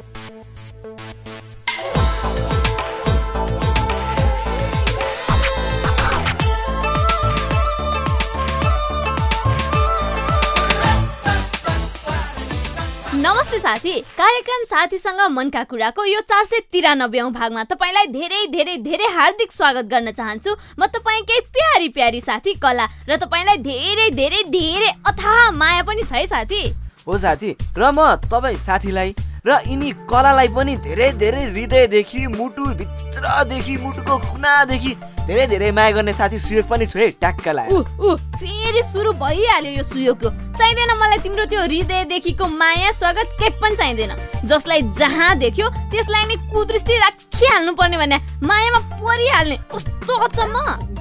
नमस्ते साथी। कार्यक्रम साथीसँग मनका कुराको यो चार सय तिरानब्बे भागमा तपाईँलाई धेरै धेरै धेरै हार्दिक स्वागत गर्न चाहन्छु। म तपाईँकै प्यारी प्यारी साथी कला र तपाईँलाई धेरै धेरै धेरै अथाह माया पनि छ है साथी। हो साथी र म तपाईँ साथीलाई र यिनी कलालाई पनि धेरै धेरै हृदयदेखि मुटुभित्रदेखि मुटुको कुनादेखि धेरै धेरै माया गर्ने साथी सुयोग पनि छु है ट्याक्क ऊ फेरि सुरु भइहाल्यो यो सुयोगको। चाहिँदैन मलाई तिम्रो त्यो हृदयदेखिको माया स्वागत केही पनि चाहिँदैन। जसलाई जहाँ देख्यो त्यसलाई नै कुदृष्टि राखिहाल्नु पर्ने भने मायामा परिहाल्ने कस्तो अचम्म।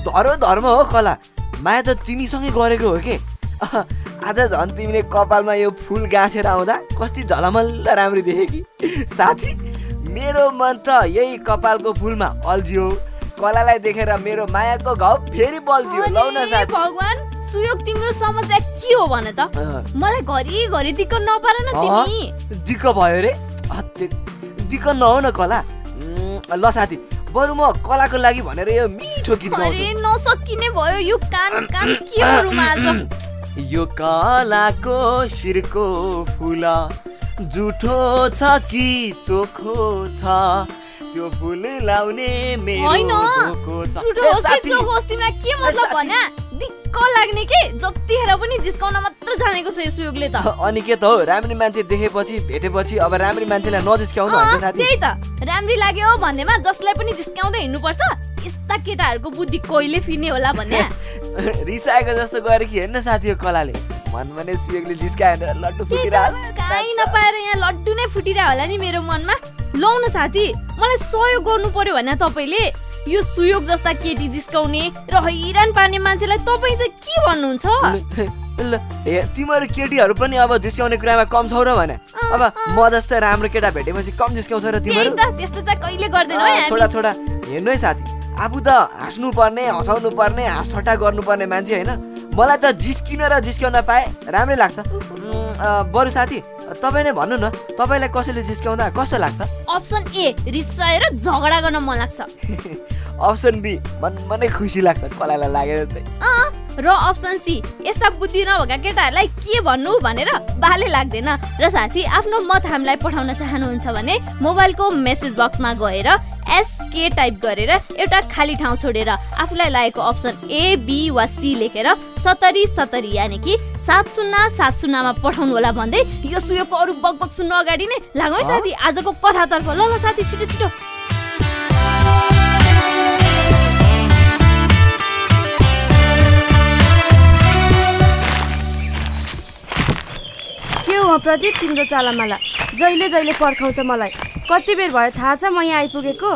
धरो धर्म हो कला। माया त तिमीसँगै गरेको हो कि? आज झन् तिमीले कपालमा यो फुल गाँसेर आउँदा कति झलमल्ल राम्रो देखे कि? साथी मेरो मन त यही कपालको फुलमा अल्झियो। कलालाई देखेर मेरो मायाको घाउ फेरि बल्झियो। लौ न साथी। भगवान सुयोग तिम्रो समस्या के हो भने त? मलाई घरि घरि दिक्क नपार न तिमी। दिक्क भयो रे? दिक्क नहो न कला ल साथी बरु म कलाको लागि भनेर यो मिठो गीत गाउँछु। नसकिने भयो यो कान कान के आज? यो कलाको शिरको फुल जुठो छ कि चोखो छ? त्यो फुल लाउने मेरो के मतलब भन्या? दिक्क लाग्ने के? जतिखेर पनि जिस्काउन मात्र जानेको छ यो सुयोगले त। अनि के त हो? राम्री मान्छे देखेपछि भेटेपछि अब राम्री मान्छेलाई नजिस्काउनु त्यही त। राम्री लाग्यो भन्नेमा जसलाई पनि जिस्काउँदै हिँड्नुपर्छ। यस्ता केटाहरूको बुद्धि कहिले फिर्ने होला भन्ने? रिसाएको जस्तो गरे कि हेर्न साथी कलाले। मन भने सुयोगले जिस्काएर लड्डु काहीँ नपाएर यहाँ लड्डु नै फुटिरह होला नि मेरो मनमा। लौ न साथी मलाई सहयोग गर्नु पर्यो भने तपाईँले। यो सुयोग जस्ता केटी जिस्काउने र हैरान पार्ने मान्छेलाई तपाईँ चाहिँ के भन्नुहुन्छ? ल तिमीहरू केटीहरू पनि अब जिस्काउने कुरामा कम छौ र भने। अब म जस्तो राम्रो केटा भेटेपछि कम जिस्काउँछ र तिमीहरू। त्यस्तो चाहिँ कहिले गर्दैन छोडा छोडा हेर्नु है साथी। आफू त हाँस्नु पर्ने हँसाउनु पर्ने हाँस ठट्टा गर्नुपर्ने मान्छे होइन। मलाई त जिस्किन र जिस्काउन पाए राम्रै लाग्छ। बरु साथी तपाईँ नै भन्नु न तपाईँलाई कसैले जिस्काउँदा कस्तो लाग्छ? अप्सन ए रिसाएर झगडा गर्न मन लाग्छ। अप्सन बी मनमा नै खुसी लाग्छ कसैलाई लागे जस्तै र अप्सन सी यस्ता बुद्धि नभएका केटाहरूलाई के भन्नु भनेर बाले लाग्दैन। र साथी आफ्नो मत हामीलाई पठाउन चाहनुहुन्छ भने मोबाइलको मेसेज बक्समा गएर एसके टाइप गरेर एउटा खाली ठाउँ छोडेर आफूलाई लागेको अप्सन ए बी वा सी लेखेर सत्तरी सत्तरी यानि कि सात शून्य सात शून्यमा पठाउनु होला भन्दै यो सुयोको अरू बकबक सुन्नु अगाडि नै लागौँ है साथी। आजको कथातर्फ ल ल साथी छिटो छिटो। के हो प्रदीप तिम्रो चालामाला? जहिले जहिले पर्खाउँछ मलाई। कति बेर भयो? थाहा छ म यहाँ आइपुगेको?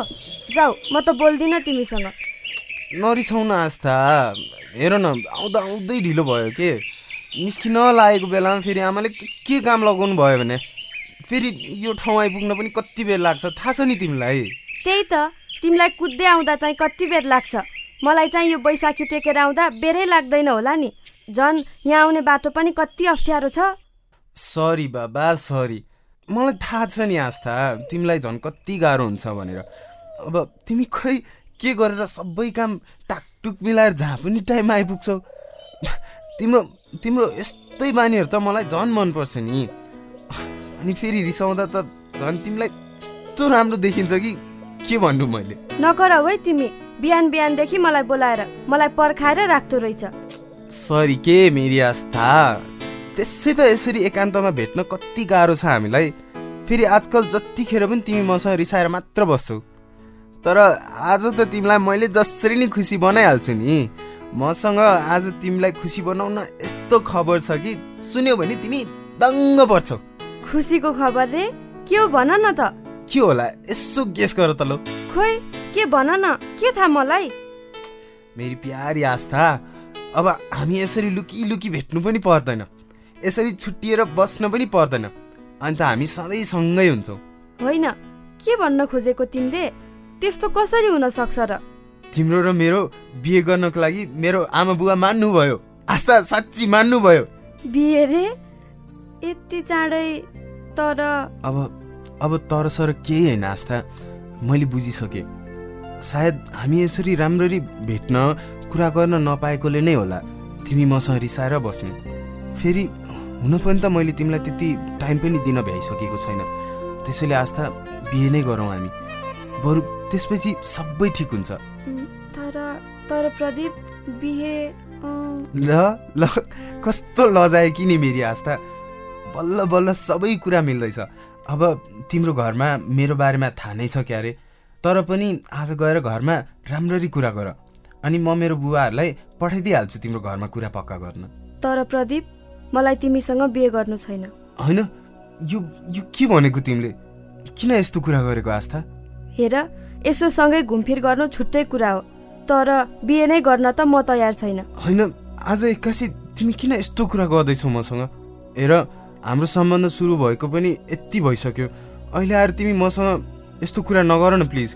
जाऊ म त बोल्दिनँ तिमीसँग। नरिसाउ न आस्था। हेर न आउँदा आउँदै ढिलो भयो के? निस्किन लागेको बेलामा फेरि आमाले के के काम लगाउनु भयो भने? फेरि यो ठाउँ आइपुग्न पनि कति बेर लाग्छ? थाहा छ नि तिमीलाई। त्यही त। तिमीलाई कुद्दै आउँदा चाहिँ कति बेर लाग्छ? मलाई चाहिँ यो बैशाखी टेकेर आउँदा बेरै लाग्दैन होला नि। झन् यहाँ आउने बाटो पनि कति अप्ठ्यारो छ। सरी बाबा सरी। मलाई थाहा छ नि आस्था तिमीलाई झन् कति गाह्रो हुन्छ भनेर। अब तिमी खै के गरेर सबै काम टाकटुक मिलाएर जहाँ पनि टाइम आइपुग्छौ? तिम्रो तिम्रो यस्तै बानीहरू त मलाई झन् मनपर्छ नि। अनि फेरि रिसाउँदा त झन् तिमीलाई यस्तो राम्रो देखिन्छ कि के भन्नु मैले? नगर है तिमी बिहान बिहानदेखि मलाई बोलाएर मलाई पर्खाएर राख्दो रहेछ। सरी के मेरी आस्था? त्यसै त यसरी एकान्तमा भेट्न कति गाह्रो छ हामीलाई। फेरि आजकल जतिखेर पनि तिमी मसँग रिसाएर मात्र बस्छौ। तर आज त तिमीलाई मैले जसरी नै खुसी बनाइहाल्छु नि। मसँग आज तिमीलाई खुसी बनाउन यस्तो खबर छ कि सुन्यो भने तिमी दङ्ग पर्छौ। खुसीको खबर रे? के हो भन न त। के होला? यसो गेस गर त लो। खोइ के भन न? के थाहा मलाई? मेरी प्यारी आस्था अब हामी यसरी लुकी लुकी भेट्नु पनि पर्दैन। यसरी छुट्टिएर बस्न पनि पर्दैन। अन्त हामी सधैँ सँगै हुन्छौँ। होइन के भन्न खोजेको तिमीले? त्यस्तो कसरी हुन सक्छ र? तिम्रो र मेरो बिहे गर्नको लागि मेरो आमा बुवा मान्नु भयो आस्था साँच्ची मान्नु भयो बिहे रे? यति चाँडै तर अब अब तरसर केही होइन आस्था। मैले बुझिसकेँ। सायद हामी यसरी राम्ररी भेट्न कुरा गर्न नपाएकोले नै होला। तिमी मसँग रिसाएर बस्नु। फेरि हुन पनि त मैले तिमीलाई त्यति टाइम पनि दिन भ्याइसकेको छैन। त्यसैले आस्था बिहे नै गरौँ हामी। बरु त्यसपछि सबै ठिक हुन्छ। तर तर प्रदीप बिहे ल ल कस्तो लजाए कि नि मेरी आस्था। बल्ल बल्ल सबै कुरा मिल्दैछ। अब तिम्रो घरमा मेरो बारेमा थाहा नै छ क्यारे। तर पनि आज गएर घरमा राम्ररी कुरा गर। अनि म मेरो बुबाहरूलाई पठाइदिइहाल्छु तिम्रो घरमा कुरा पक्का गर्न। तर प्रदीप मलाई तिमीसँग बिहे गर्नु छैन। होइन? यो यो के भनेको तिमीले? किन यस्तो कुरा गरेको आस्था? हेर यसो सँगै घुमफिर गर्नु छुट्टै कुरा हो। तर बिहे नै गर्न त म तयार छैन। होइन आज एक्कासी तिमी किन यस्तो कुरा गर्दैछौ मसँग? हेर हाम्रो सम्बन्ध सुरु भएको पनि यति भइसक्यो। अहिले आएर तिमी मसँग यस्तो कुरा नगर न प्लिज।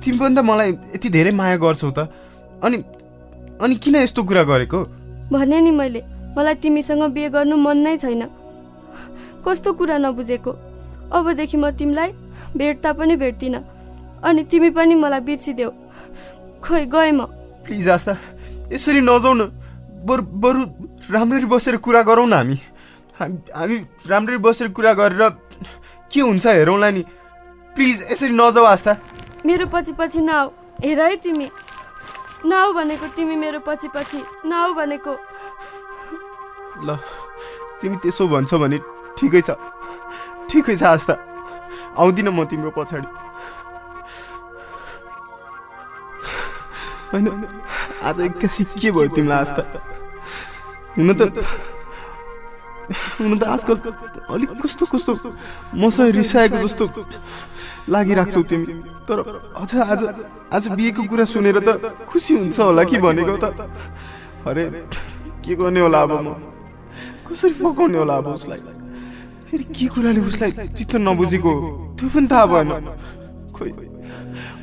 तिमी पनि त मलाई यति धेरै माया गर्छौ त। अनि अनि किन यस्तो कुरा गरेको? भने नि मैले। मलाई तिमीसँग बिहे गर्नु मन नै छैन। कस्तो कुरा नबुझेको? अबदेखि म तिमीलाई भेट्दा पनि भेट्दिनँ अनि तिमी पनि मलाई बिर्सिदेऊ। खोइ गएँ म। प्लिज आस्था यसरी नजाउ न बरु बरु राम्ररी बसेर कुरा गरौँ न हामी हामी राम्ररी बसेर कुरा गरेर के हुन्छ हेरौँला नि। प्लिज यसरी नजाऊ आस्था। मेरो पछि पछि नआऊ। हेर है तिमी। नआऊ भनेको तिमी मेरो पछि पछि। नआऊ भनेको ल तिमी त्यसो भन्छौ भने ठिकै छ। ठिकै छ आस्था। आउँदिनँ म तिम्रो पछाडि। होइन आज एक्कासी के भयो तिमीलाई आस्था। हुन त हुन त आजकल अलिक कस्तो कस्तो मसँग रिसाएको जस्तो लागिरहेको छौ तिमी। तर अझ आज आज बिहेको कुरा सुनेर त खुसी हुन्छ होला कि भनेको त? अरे के गर्ने होला अब म? कसरी फकाउने होला अब उसलाई? फेरि के कुराले उसलाई चित्त नबुझेको? त्यो पनि थाहा भएन। खोइ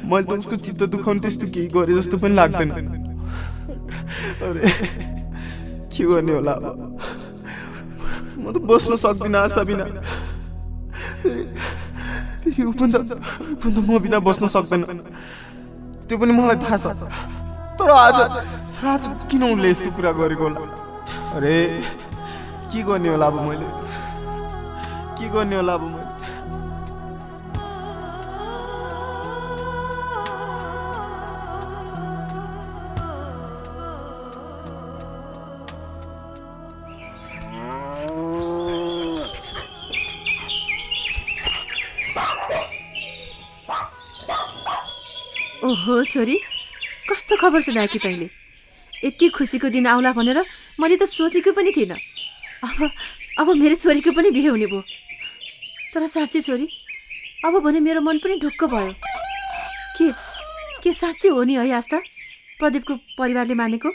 मैले त उसको चित्त दुखाउने त्यस्तो केही गरे जस्तो पनि लाग्दैन। अरे के गर्ने होला अब? म त बस्न सक्दिनँ आस्था बिना। फेरि ऊ पनि त ऊ पनि त म बिना बस्न सक्दैन। त्यो पनि मलाई थाहा छ। तर आज आज किन उसले यस्तो कुरा गरेको होला? अरे के गर्ने होला अब मैले? के गर्ने होला अब मैले? ओहो छोरी कस्तो खबर सुनायो कि तैँले? यति खुसीको दिन आउला भनेर मैले त सोचेको पनि थिइनँ। अब अब मेरो छोरीको पनि बिहे हुने भयो। तर साँच्चै छोरी अब भने मेरो मन पनि ढुक्क भयो। के के साँच्चै हो नि है आस्था? प्रदीपको परिवारले मानेको?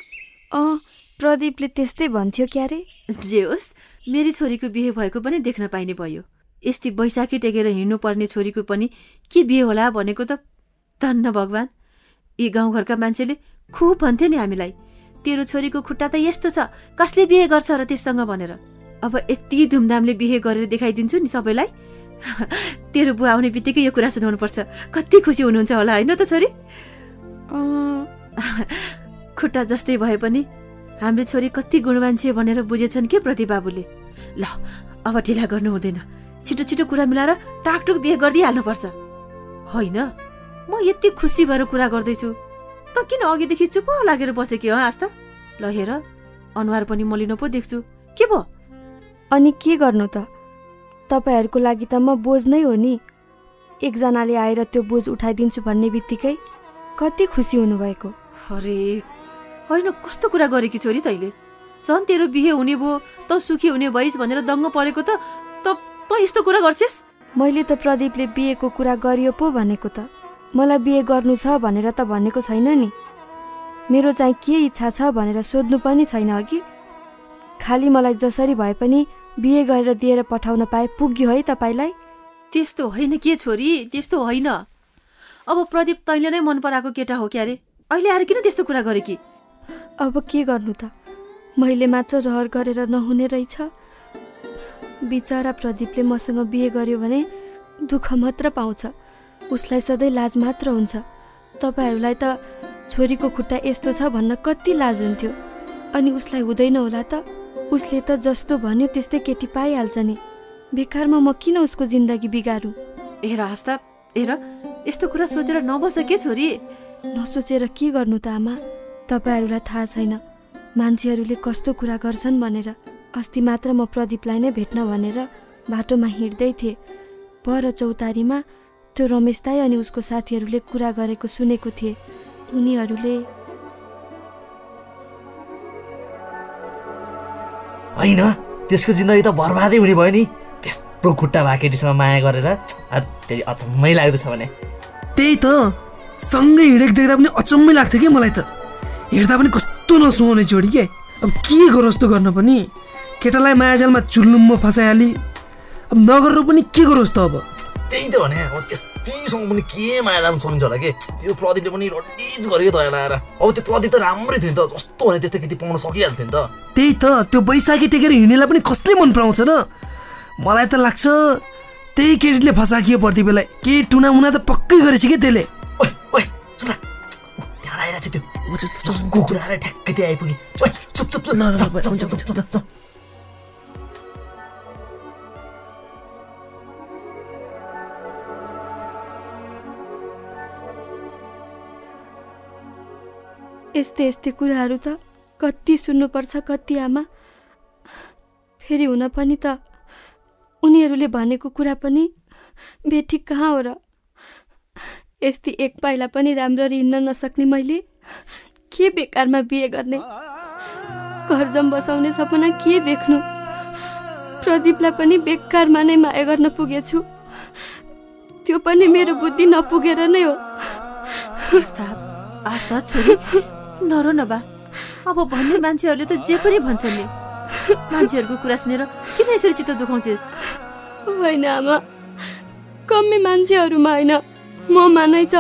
अँ प्रदीपले त्यस्तै भन्थ्यो क्यारे। जे होस् मेरी छोरीको बिहे भएको पनि देख्न पाइने भयो। यस्तै बैशाखी टेकेर हिँड्नु पर्ने छोरीको पनि के बिहे होला भनेको त धन्न भगवान्। यी गाउँघरका मान्छेले खुब भन्थे नि हामीलाई। तेरो छोरीको खुट्टा त यस्तो छ। कसले बिहे गर्छ र त्यससँग भनेर? अब यति धुमधामले बिहे गरेर देखाइदिन्छु नि सबैलाई। तेरो बुवा आउने बित्तिकै यो कुरा सुनाउनु पर्छ कति खुसी हुनुहुन्छ होला होइन त छोरी? खुट्टा जस्तै भए पनि हाम्रो छोरी कति गुणवान छे भनेर बुझेछन् के प्रति बाबुले ल अब ढिला गर्नु हुँदैन। छिटो छिटो कुरा मिलाएर टाकटुक बिहे गरिदिइहाल्नुपर्छ। होइन म यति खुसी भएर कुरा गर्दैछु। त किन अघिदेखि चुप लागेर बसेकी हो आस्था? ल हेर अनुहार पनि मलिनो पो देख्छु। के भयो? अनि के गर्नु त? तपाईँहरूको लागि त म बोझ नै हो नि। एकजनाले आएर त्यो बोझ उठाइदिन्छु भन्ने बित्तिकै कति खुसी हुनुभएको। अरे होइन कस्तो कुरा गरेकी छोरी तैँले? झन् तेरो बिहे हुने भयो त सुखी हुने भइस् भनेर दङ्ग परेको त त त यस्तो कुरा गर्छिस्? मैले त प्रदीपले बिहेको कुरा गरियो पो भनेको त। मलाई बिहे गर्नु छ भनेर त भनेको छैन नि। मेरो चाहिँ के इच्छा छ भनेर सोध्नु पनि छैन अघि खालि मलाई जसरी भए पनि बिहे गरेर दिएर पठाउन पाए पुग्यो है तपाईँलाई। त्यस्तो होइन के छोरी त्यस्तो होइन। अब प्रदीप तैँले नै मन पराएको केटा हो क्यारे। अहिले आएर किन त्यस्तो कुरा गरे कि? अब के गर्नु त? मैले मात्र रहर गरेर नहुने रहेछ। बिचरा प्रदीपले मसँग बिहे गर्यो भने दुःख मात्र पाउँछ। उसलाई सधैँ लाज मात्र हुन्छ। तपाईँहरूलाई त छोरीको खुट्टा यस्तो छ भन्न कति लाज हुन्थ्यो। अनि उसलाई हुँदैन होला त। उसले त जस्तो भन्यो त्यस्तै केटी पाइहाल्छ नि। बेकारमा म किन उसको जिन्दगी बिगारौँ? हेर आस्था हेर यस्तो कुरा सोचेर नबस के छोरी? नसोचेर के गर्नु त आमा? तपाईँहरूलाई थाहा छैन। मान्छेहरूले कस्तो कुरा गर्छन् भनेर। अस्ति मात्र म प्रदीपलाई नै भेट्न भनेर बाटोमा हिँड्दै थिएँ। पर चौतारीमा त्यो रमेश दाई अनि उसको साथीहरूले कुरा गरेको सुनेको थिएँ। उनीहरूले होइन त्यसको जिन्दगी त बर्बादै हुने भयो नि। त्यस्तो खुट्टा भएको केटीसँग माया गरेर त्यही अचम्मै लाग्दछ भने। त्यही त। सँगै हिँडेको देख्दा पनि अचम्मै लाग्थ्यो कि मलाई त? हेर्दा पनि कस्तो नसुहाउने छोडी के? अब के गरोस् त गर्न पनि? केटालाई मायाजालमा चुल्नुम्म फसाइहाली। अब नगरेर पनि के गरोस् त अब? त्यही त भने अब त्यस्तैसँग पनि के माया लाग्नु सकिन्छ होला कि? त्यो प्रदीपले पनि रडिज गर्यो दया लगाएर अब त्यो प्रदीप त राम्रै थियो नि त जस्तो भने त्यस्तो केटी पाउन सकिहाल्थ्यो नि त। त्यही त त्यो बैशाखी टेकेर हिँड्नेलाई पनि कसले मन पराउँछ र? मलाई त लाग्छ त्यही केटीले फसाकियो प्रदीपलाई। के टुना मुना त पक्कै गरेछ कि त्यसले? त्यहाँ आइरहेको छ त्यो ठ्याक्कै त्यहाँ आइपुग्यो। यस्तै यस्तै कुराहरू त कति सुन्नुपर्छ कति आमा। फेरि हुन पनि त उनीहरूले भनेको कुरा पनि बेठिक कहाँ हो र? यस्तै एक पाइला पनि राम्ररी हिँड्न नसक्ने मैले के बेकारमा बिहे गर्ने? घर जम बसाउने सपना के देख्नु? प्रदीपलाई पनि बेकारमा नै माया गर्न पुगेछु। त्यो पनि मेरो बुद्धि नपुगेर नै हो। आस्था आस्था नरो न बा। अब भन्ने मान्छेहरूले त जे पनि भन्छन् नि। मान्छेहरूको कुरा सुनेर किन यसरी चित्त दुखाउँछेस्? होइन आमा। कमै मान्छेहरूमा होइन। ममा नै छ।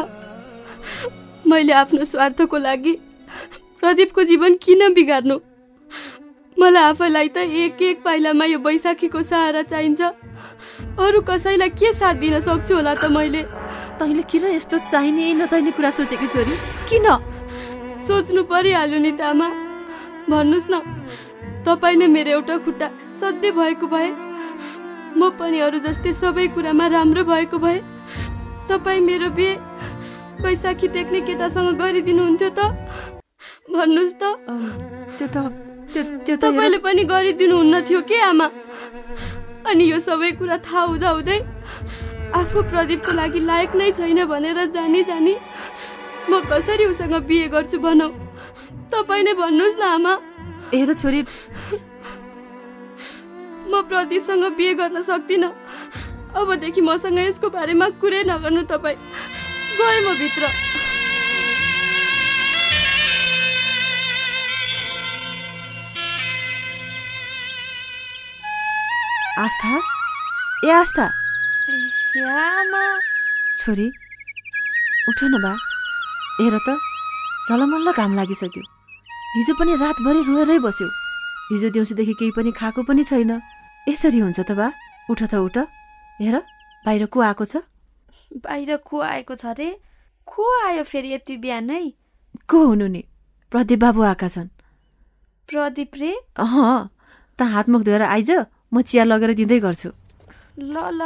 मैले आफ्नो स्वार्थको लागि प्रदीपको जीवन किन बिगार्नु? मलाई आफैलाई त एक एक पाइलामा यो बैशाखीको सहारा चाहिन्छ। अरू कसैलाई के साथ दिन सक्छु होला त मैले? तैँले किन यस्तो चाहिने नचाहिने कुरा सोचेकी छोरी? किन? सोच्नु परिहाल्यो नि त आमा। भन्नुहोस् न तपाईँ नै मेरो एउटा खुट्टा सधैँ भएको भए म पनि अरू जस्तै सबै कुरामा राम्रो भएको भए तपाईँ मेरो बिहे बैशाखी टेक्ने केटासँग गरिदिनुहुन्थ्यो त? भन्नुहोस् त। त्यो त त्यो तपाईँले पनि गरिदिनुहुन्न थियो के आमा? अनि यो सबै कुरा थाहा हुँदा हुँदै आफू प्रदीपको लागि लायक नै छैन भनेर जानी जानी म कसरी उसँग बिहे गर्छु भनौँ? तपाईँ नै भन्नुहोस् न आमा। हेर छोरी म प्रदीपसँग बिहे गर्न सक्दिनँ। अबदेखि मसँग यसको बारेमा कुरै नगर्नु तपाईँ। गएँ म भित्र। आस्था? ए आस्था। आमा। छोरी उठ न बा। हेर त झलमल्ल घाम लागिसक्यो। हिजो पनि रातभरि रोएरै बस्यो। हिजो दिउँसोदेखि केही पनि खाएको पनि छैन। यसरी हुन्छ त बा। उठ त उठ। हेर बाहिर को आएको छ? बाहिर को आएको छ रे? को आयो फेरि यति बिहानै को हुनु नि? प्रदीप बाबु आएका छन्। प्रदीप रे? अह त हातमुख धोएर आइज। म चिया लगेर दिँदै गर्छु। ल ल।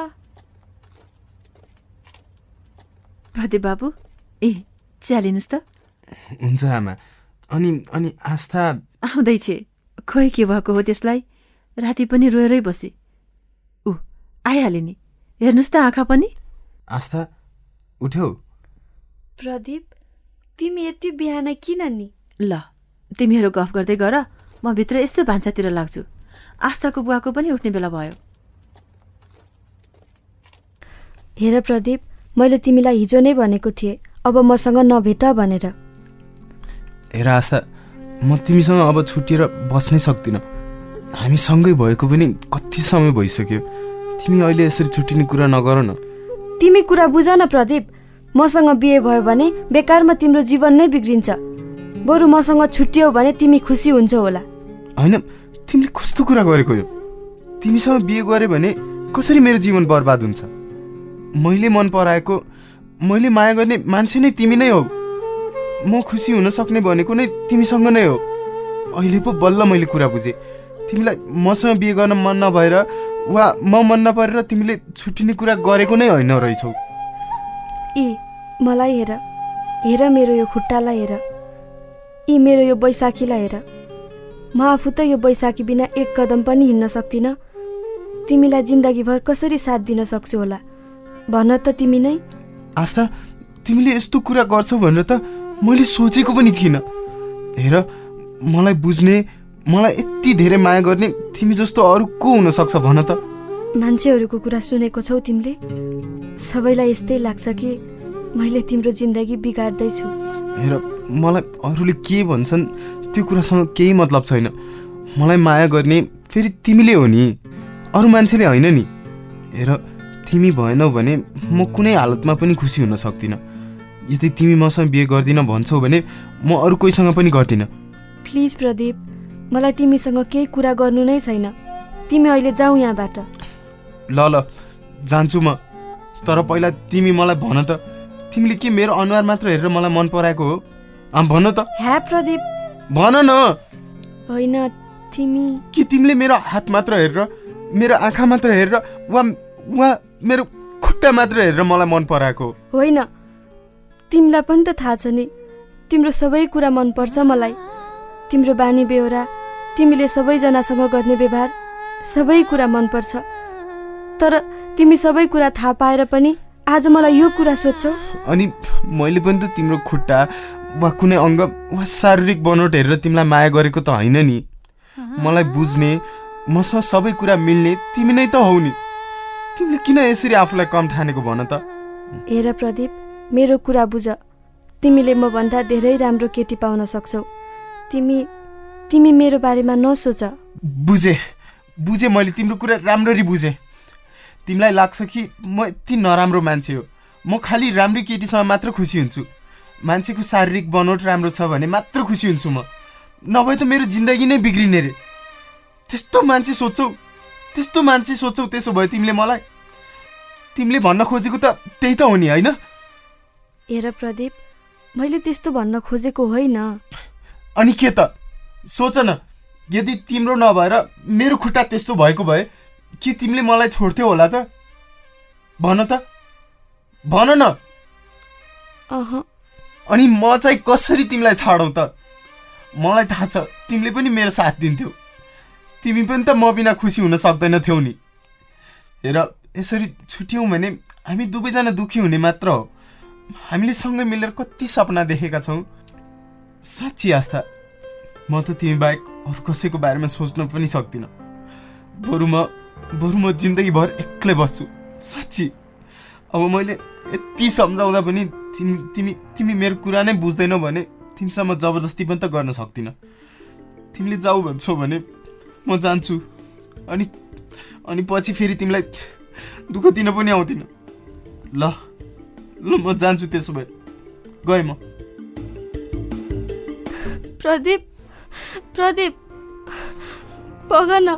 प्रदीप बाबु ए चिया लिनुहोस् त। हुन्छ आमा। अनि अनि आस्था। आउँदैछ खोइ के भएको हो त्यसलाई? राति पनि रोएरै बसे। ऊ आइहाले नि। हेर्नुहोस् त आँखा पनि। आस्था उठ्यौ। प्रदीप तिमी यति बिहान किन नि? ल तिमीहरू गफ गर्दै गर। म भित्र यसो भान्सातिर लाग्छु। आस्थाको बुवाको पनि उठ्ने बेला भयो। हेर प्रदीप मैले तिमीलाई हिजो नै भनेको थिएँ। अब मसँग नभेट भनेर। हेर आस्था म तिमीसँग अब छुट्टिएर बस्नै सक्दिनँ। हामी सँगै भएको पनि कति समय भइसक्यो। तिमी अहिले यसरी छुट्टिने कुरा नगर न। तिमी कुरा बुझ न प्रदीप। मसँग बिहे भयो भने बेकारमा तिम्रो जीवन नै बिग्रिन्छ। बरु मसँग छुट्टियौ भने तिमी खुसी हुन्छौ होला। होइन तिमीले कस्तो कुरा गरेको यो? तिमीसँग बिहे गऱ्यो भने कसरी मेरो जीवन बर्बाद हुन्छ? मैले मन पराएको मैले माया गर्ने मान्छे नै तिमी नै हो। म खुसी हुन सक्ने भनेको नै तिमीसँग नै हो। अहिले पो बल्ल मैले कुरा बुझेँ। तिमीलाई मसँग बिहे गर्न मन नभएर वा म मन नपरेर तिमीले छुट्टिने कुरा गरेको नै होइन रहेछौ। ए मलाई हेर। हेर मेरो यो खुट्टालाई हेर। यी मेरो यो बैशाखीलाई हेर। म आफू त यो बैशाखी बिना एक कदम पनि हिँड्न सक्दिनँ तिमीलाई जिन्दगीभर कसरी साथ दिन सक्छु होला? भन त तिमी नै। आस्था तिमीले यस्तो कुरा गर्छौ भनेर त मैले सोचेको पनि थिइनँ। हेर मलाई बुझ्ने मलाई यति धेरै माया गर्ने तिमी जस्तो अरू को हुनसक्छ भन त? मान्छेहरूको कुरा सुनेको छौ तिमीले? सबैलाई यस्तै लाग्छ कि मैले तिम्रो जिन्दगी बिगार्दैछु? हेर मलाई अरूले के भन्छन् त्यो कुरासँग केही मतलब छैन। मलाई माया गर्ने फेरि तिमीले हो नि? अरू मान्छेले होइन नि? हेर तिमी भएनौ भने म कुनै हालतमा पनि खुसी हुन सक्दिनँ। यदि तिमी मसँग बिहे गर्दिनँ भन्छौ भने म अरू कोहीसँग पनि गर्दिनँ। प्लिज प्रदीप मलाई तिमीसँग केही कुरा गर्नु नै छैन। तिमी अहिले जाऊ यहाँबाट। ल ल जान्छु म। तर पहिला तिमी मलाई भन त। तिमीले के मेरो अनुहार मात्र हेरेर मलाई मन पराएको हो? भन त। ह्या प्रदीप। भन न। होइन तिमी। कि तिमीले मेरो हात मात्र हेरेर मेरो आँखा मात्र हेरेर वा वा मेरो खुट्टा मात्र हेरेर मलाई मन पराएको। होइन तिमीलाई पनि त थाहा छ नि तिम्रो सबै कुरा मनपर्छ मलाई। तिम्रो बानी बेहोरा तिमीले सबैजनासँग गर्ने व्यवहार सबै कुरा मनपर्छ तर तिमी सबै कुरा थाहा पाएर पनि आज मलाई यो कुरा सोध्छौ। अनि मैले पनि त तिम्रो खुट्टा वा कुनै अङ्ग वा शारीरिक बनोट हेरेर तिमीलाई माया गरेको त होइन नि। मलाई बुझ्ने मसँग सबै कुरा मिल्ने तिमी नै त हौ नि। तिमीले किन यसरी आफूलाई कम ठानेको भन त? हेर प्रदीप मेरो कुरा बुझ। तिमीले मभन्दा धेरै राम्रो केटी पाउन सक्छौ। तिमी तिमी मेरो बारेमा नसोच। बुझेँ बुझेँ मैले तिम्रो कुरा राम्ररी बुझेँ। तिमीलाई लाग्छ कि म यति नराम्रो मान्छे हो। म खालि राम्रै केटीसँग मात्र खुसी हुन्छु। मान्छेको शारीरिक बनोट राम्रो छ भने मात्र खुसी हुन्छु म। नभए त मेरो जिन्दगी नै बिग्रिने रे। त्यस्तो मान्छे सोध्छौ त्यस्तो मान्छे सोध्छौ त्यसो भयो तिमीले मलाई तिमीले भन्न खोजेको त त्यही त हो नि होइन? हेर प्रदीप मैले त्यस्तो भन्न खोजेको होइन। अनि के त? सोच न यदि तिम्रो नभएर मेरो खुट्टा त्यस्तो भएको भए के तिमीले मलाई छोड्थ्यौ होला त? भन त। भन न। अह। अनि म चाहिँ कसरी तिमीलाई छाडौ त? मलाई थाहा छ तिमीले पनि मेरो साथ दिन्थ्यौ। तिमी पनि त म बिना खुसी हुन सक्दैनथ्यौ नि। हेर यसरी छुट्यौँ भने हामी दुवैजना दुःखी हुने मात्र हो। हामीले सँगै मिलेर कति सपना देखेका छौँ। साँच्ची आस्था म त तिमी बाहेक अरू कसैको बारेमा सोच्न पनि सक्दिनँ। बरु म बरु म जिन्दगीभर एक्लै बस्छु। साँच्ची अब मैले यति सम्झाउँदा पनि तिमी तिमी तिमी मेरो कुरा नै बुझ्दैनौ भने तिमीसँग जबरजस्ती पनि त गर्न सक्दिनँ। तिमीले जाऊ भन्छौ भने म जान्छु। अनि अनि पछि फेरि तिमीलाई दुःख दिन पनि आउँदिनँ। ल ल म जान्छु त्यसो भए। गएँ म। प्रदीप प्रदीप पगन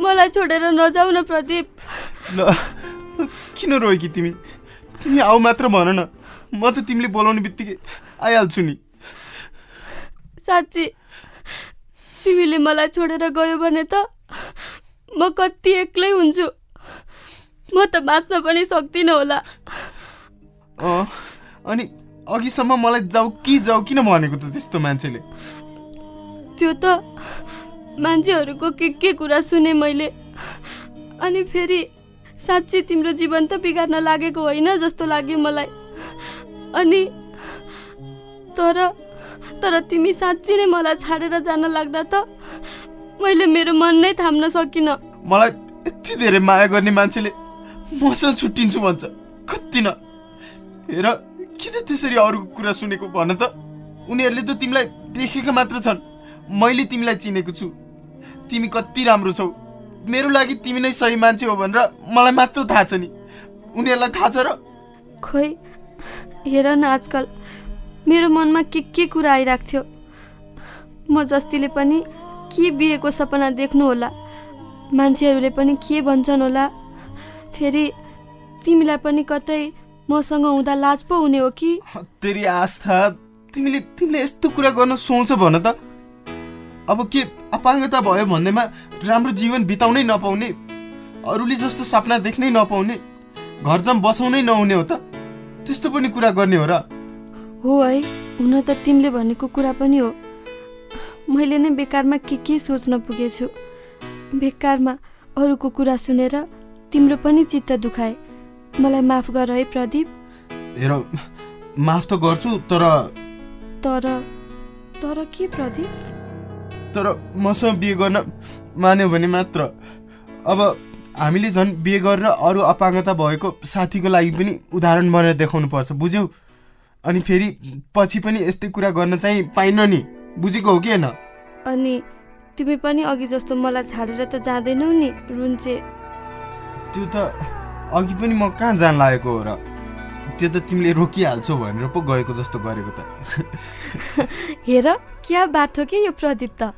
मलाई छोडेर नजाऊ न प्रदीप। ल ल, किन रोयो कि तिमी? तिमी आऊ मात्र भन न। म त तिमीले बोलाउने बित्तिकै आइहाल्छु नि। साँच्ची तिमीले मलाई छोडेर गयो भने त म कति एक्लै हुन्छु। म त बाँच्न पनि सक्दिनँ होला। अनि अघिसम्म मलाई जाऊ कि जाऊ किन भनेको त त्यस्तो मान्छेले? त्यो त मान्छेहरूको के के कुरा सुने मैले। अनि फेरि साँच्ची तिम्रो जीवन त बिगार्न लागेको होइन जस्तो लाग्यो मलाई। अनि तर तर तिमी साँच्ची नै मलाई छाडेर जान लाग्दा त मैले मेरो मन नै थाम्न सकिनँ। मलाई यति धेरै माया गर्ने मान्छेले मसँग छुट्टिन्छु भन्छ। कति न। हेर किन त्यसरी अरूको कुरा सुनेको भन त? उनीहरूले त तिमीलाई देखेका मात्र छन्। मैले तिमीलाई चिनेको छु। तिमी कति राम्रो छौ। मेरो लागि तिमी नै सही मान्छे हो भनेर मलाई मात्र थाहा छ नि। उनीहरूलाई थाहा छ र? खोइ हेर न आजकल मेरो मनमा के के कुरा आइरहेको थियो? म जस्तीले पनि के बिहेको सपना देख्नु होला? मान्छेहरूले पनि के भन्छन् होला? फेरि तिमीलाई पनि कतै मसँग हुँदा लाज पो हुने हो कि? तेरी आस्था तिमीले तिमीले यस्तो कुरा गर्न सोच भन त। अब के अपाङ्गता भयो भन्दैमा राम्रो जीवन बिताउनै नपाउने अरूले जस्तो सपना देख्नै नपाउने घर जम बसाउनै नहुने हो त। त्यस्तो पनि कुरा गर्ने हो र। हो है हुन त तिमीले भनेको कुरा पनि हो। मैले नै बेकारमा के के सोच्न पुगेछु? बेकारमा अरूको कुरा सुनेर तिम्रो पनि चित्त दुखाए। मलाई माफ गर है प्रदीप। हेर माफ त गर्छु तर तर तर के प्रदीप? तर मसँग बिहे गर्न मान्यो भने मात्र। अब हामीले झन् बिहे गरेर अरू अपाङ्गता भएको साथीको लागि पनि उदाहरण बनेर देखाउनु पर्छ बुझ्यौ? अनि फेरि पछि पनि यस्तै कुरा गर्न चाहिँ पाइन्न नि। बुझेको हो कि होइन? अनि तिमी पनि अघि जस्तो मलाई छाडेर त जाँदैनौ नि रुन्चे। त्यो त अघि पनि म कहाँ जान लागेको हो र? त्यो त तिमीले रोकिहाल्छौ भनेर पो गएको जस्तो गरेको त। हेर क्या बाटो के यो प्रदीप त?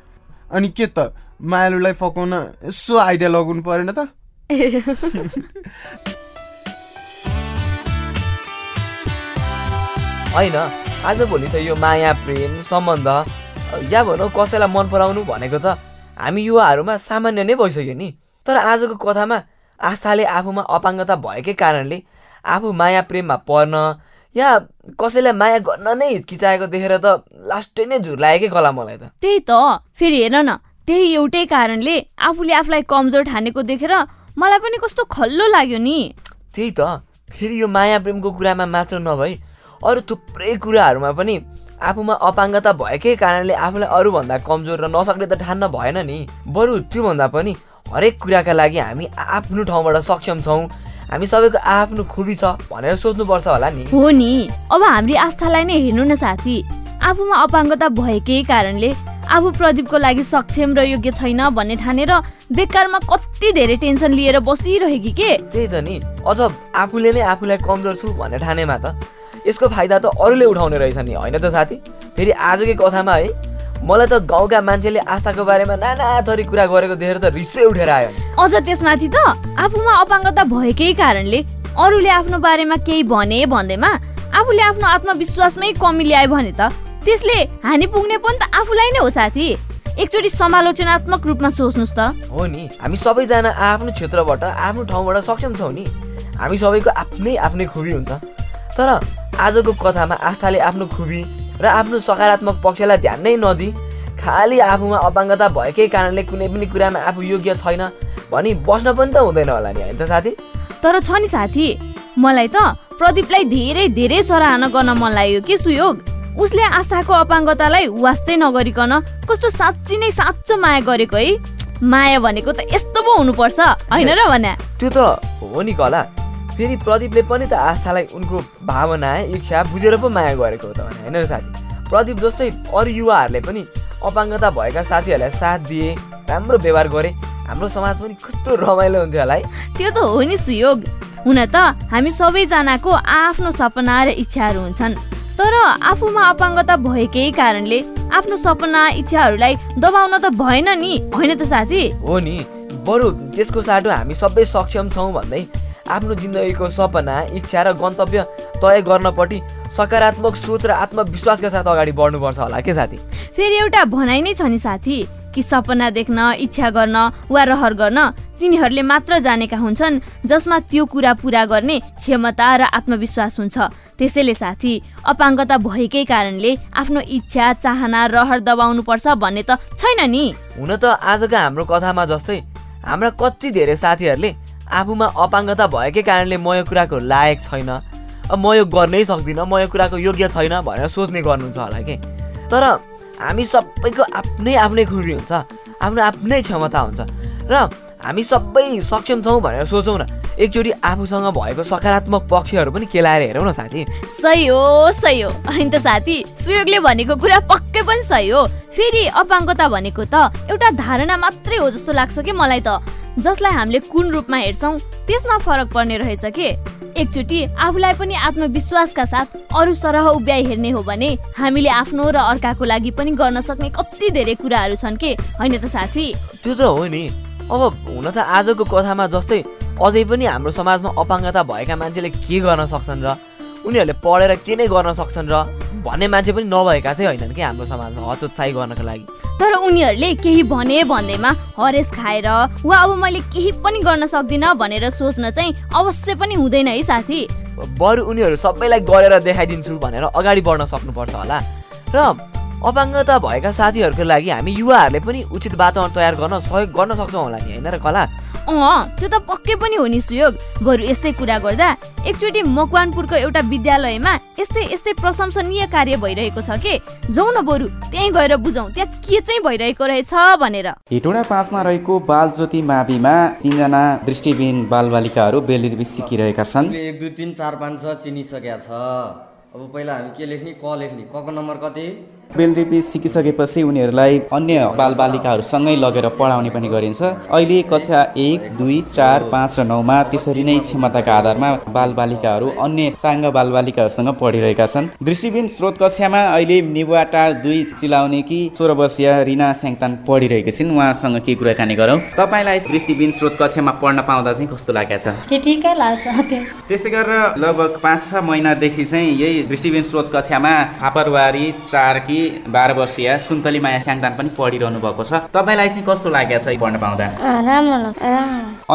अनि के त मायालुलाई फकाउन यसो आइडिया लगाउनु परेन त? होइन। आजभोलि त यो माया प्रेम सम्बन्ध या भनौँ कसैलाई मन पराउनु भनेको त हामी युवाहरूमा सामान्य नै भइसक्यो नि। तर आजको कथामा आस्थाले आफूमा अपाङ्गता भएकै कारणले आफू माया प्रेममा पर्न या कसैलाई माया गर्न नै हिचकिचाएको देखेर त लास्टै नै झुर लागेकै कला मलाई त। त्यही त फेरि हेर न त्यही एउटै कारणले आफूले आफूलाई कमजोर ठानेको देखेर मलाई पनि कस्तो खल्लो लाग्यो नि। त्यही त फेरि यो माया प्रेमको कुरामा मात्र नभई अरू थुप्रै कुराहरूमा पनि आफूमा अपाङ्गता भएकै कारणले आफूलाई अरूभन्दा कमजोर र नसक्ने त ठान्न भएन नि। बरु त्योभन्दा पनि हरेक कुराका लागि हामी आफ्नो ठाउँबाट सक्षम छौँ। हामी सबैको आफ्नो खुबी छ भनेर सोच्नुपर्छ होला नि। हो नि। अब हाम्रो आस्थालाई नै हेर्नु न साथी। आफूमा अपाङ्गता भएकै कारणले आफू प्रदीपको लागि सक्षम र योग्य छैन भन्ने ठानेर बेकारमा कति धेरै टेन्सन लिएर बसिरहेकी के? त्यही त नि। अझ आफूले नै आफूलाई कमजोर छु भन्ने ठानेमा त यसको फाइदा त अरूले उठाउने रहेछ नि होइन त साथी? फेरि आजकै कथामा है मलाई त गाउँका मान्छेले आस्थाको बारेमा नाना थरी कुरा गरेको देखेर त रिसै उठेर आयो अझ त्यसमाथि त आफूमा अपाङ्गता भएकै कारणले अरूले आफ्नो बारेमा केही भने भन्दैमा आफूले आफ्नो आत्मविश्वासमै कमी ल्यायो भने त त्यसले हानि पुग्ने पनि त आफूलाई नै हो साथी। एकचोटि समालोचनात्मक रूपमा सोच्नुहोस् त। हो नि हामी सबैजना आफ्नो क्षेत्रबाट आफ्नो ठाउँबाट सक्षम छौँ नि। हामी सबैको आफ्नै आफ्नै खुबी हुन्छ। तर आजको कथामा आस्थाले आफ्नो खुबी र आफ्नो सकारात्मक पक्षलाई ध्यान नै नदिई खालि आफूमा अपाङ्गता भएकै कारणले कुनै पनि कुरामा आफू योग्य छैन भनी बस्न पनि त हुँदैन होला नि होइन त साथी? तर छ नि साथी मलाई त प्रदीपलाई धेरै धेरै सराहना गर्न मन लाग्यो के सुयोग? उसले आस्थाको अपाङ्गतालाई वास्तै नगरिकन कस्तो साँच्ची नै साँचो माया गरेको है? माया भनेको त यस्तो पो हुनुपर्छ होइन र भन्या? त्यो त हो नि कला। फेरि प्रदीपले पनि त आस्थालाई उनको भावना इच्छा बुझेर पो माया गरेको हो त भने होइन साथी? प्रदीप जस्तै अरू युवाहरूले पनि अपाङ्गता भएका साथीहरूलाई साथ दिए राम्रो व्यवहार गरे हाम्रो समाज पनि कस्तो रमाइलो हुन्थ्यो होला है। त्यो त हो नि सुयोग। हुन त हामी सबैजनाको आफ्नो सपना र इच्छाहरू हुन्छन्। तर आफूमा अपाङ्गता भएकै कारणले आफ्नो सपना इच्छाहरूलाई दबाउन त भएन नि। होइन त साथी? हो नि। बरु त्यसको साटो हामी सबै सक्षम छौँ भन्दै आफ्नो जिन्दगीको सपना इच्छा र गन्तव्य तय गर्नपट्टि सकारात्मक सोच र आत्मविश्वासका साथ अगाडि बढ्नुपर्छ होला। के साथी? फेरि एउटा भनाइ नै छ नि साथी कि सपना देख्न इच्छा गर्न वा रहर गर्न तिनीहरूले मात्र जानेका हुन्छन् जसमा त्यो कुरा पुरा गर्ने क्षमता र आत्मविश्वास हुन्छ। त्यसैले साथी अपाङ्गता भएकै कारणले आफ्नो इच्छा चाहना रहर दबाउनु पर्छ भन्ने त छैन नि। हुन त आजको हाम्रो कथामा जस्तै हाम्रा कति धेरै साथीहरूले आफूमा अपाङ्गता भएकै कारणले म यो कुराको लायक छैन। अब म यो गर्नै सक्दिनँ म यो कुराको योग्य छैन भनेर सोच्ने गर्नुहुन्छ होला कि? तर हामी सबैको आफ्नै आफ्नै खुबी हुन्छ आफ्नो आफ्नै क्षमता हुन्छ। र हामी सबै सक्षम छौँ भनेर सोचौँ न। एकचोटि आफूसँग भएको सकारात्मक पक्षहरू पनि केलाएर हेरौँ न साथी। सही हो सही हो। होइन त साथी सुयोगले भनेको कुरा पक्कै पनि सही हो। फेरि अपाङ्गता भनेको त एउटा धारणा मात्रै हो जस्तो लाग्छ कि मलाई त? जसलाई हामीले कुन रूपमा हेर्छौँ त्यसमा फरक पर्ने रहेछ के? एकचोटि आफूलाई पनि आत्मविश्वासका साथ अरू सरह उभ्याइ हेर्ने हो भने हामीले आफ्नो र अर्काको लागि पनि गर्न सक्ने कति धेरै कुराहरू छन् के? होइन त साथी? त्यो त हो नि। अब हुन त आजको कथामा जस्तै अझै पनि हाम्रो समाजमा अपाङ्गता भएका मान्छेले के गर्न सक्छन् र उनीहरूले पढेर के नै गर्न सक्छन् र भन्ने मान्छे पनि नभएका चाहिँ होइनन् कि हाम्रो समाजमा हतोत्साही गर्नको लागि? तर उनीहरूले केही भने भन्दैमा हरेस खाएर वा अब मैले केही पनि गर्न सक्दिनँ भनेर सोच्न चाहिँ अवश्य पनि हुँदैन है साथी। बरु उनीहरू सबैलाई गरेर देखाइदिन्छु भनेर अगाडि बढ्न सक्नुपर्छ होला। र अपाङ्गता भएका साथीहरूको लागि हामी युवाहरूले पनि उचित वातावरण तयार गर्न सहयोग गर्न सक्छौँ होला नि होइन र कला? अँ त्यो त पक्कै पनि हो नि सुयोग। बरु यस्तै कुरा गर्दा एकचोटि मकवानपुरको एउटा विद्यालयमा यस्तै यस्तै प्रशंसनीय कार्य भइरहेको छ कि? जाउँ न बरु त्यहीँ गएर बुझौँ त्यहाँ के चाहिँ भइरहेको रहेछ भनेर। हेटौँडा पाँचमा रहेको बाल ज्योति माविमा तिनजना दृष्टिविहीन बालबालिकाहरू बेलिरबी सिकिरहेका छन्। एक दुई तिन चार पाँच छ चिनिसकेका छ। अब पहिला हामी के लेख्ने क लेख्ने कको नम्बर कति? बेलरिपी सिकिसकेपछि उनीहरूलाई अन्य बालबालिकाहरूसँगै लगेर पढाउने पनि गरिन्छ। अहिले कक्षा एक दुई चार पाँच र नौमा त्यसरी नै क्षमताका आधारमा बालबालिकाहरू अन्य साङ्ग बालबालिकाहरूसँग पढिरहेका छन्। दृष्टिबिन स्रोत कक्षामा अहिले निबुवाटार दुई चिलाउने कि सोह्र वर्षीय रिना स्याङतान पढिरहेकी छिन्। उहाँसँग के कुराकानी गरौँ? तपाईँलाई दृष्टिबिन स्रोत कक्षामा पढ्न पाउँदा चाहिँ कस्तो लागेको छ? त्यस्तै गरेर लगभग पाँच छ महिनादेखि चाहिँ यही दृष्टिबिन स्रोत कक्षामा फापरवारी चारकी बाह्र वर्षीय सुन्तली माया स्याङदान पनि पढिरहनु भएको छ। तपाईँलाई चाहिँ कस्तो लागेको छ पढ्न पाउँदा?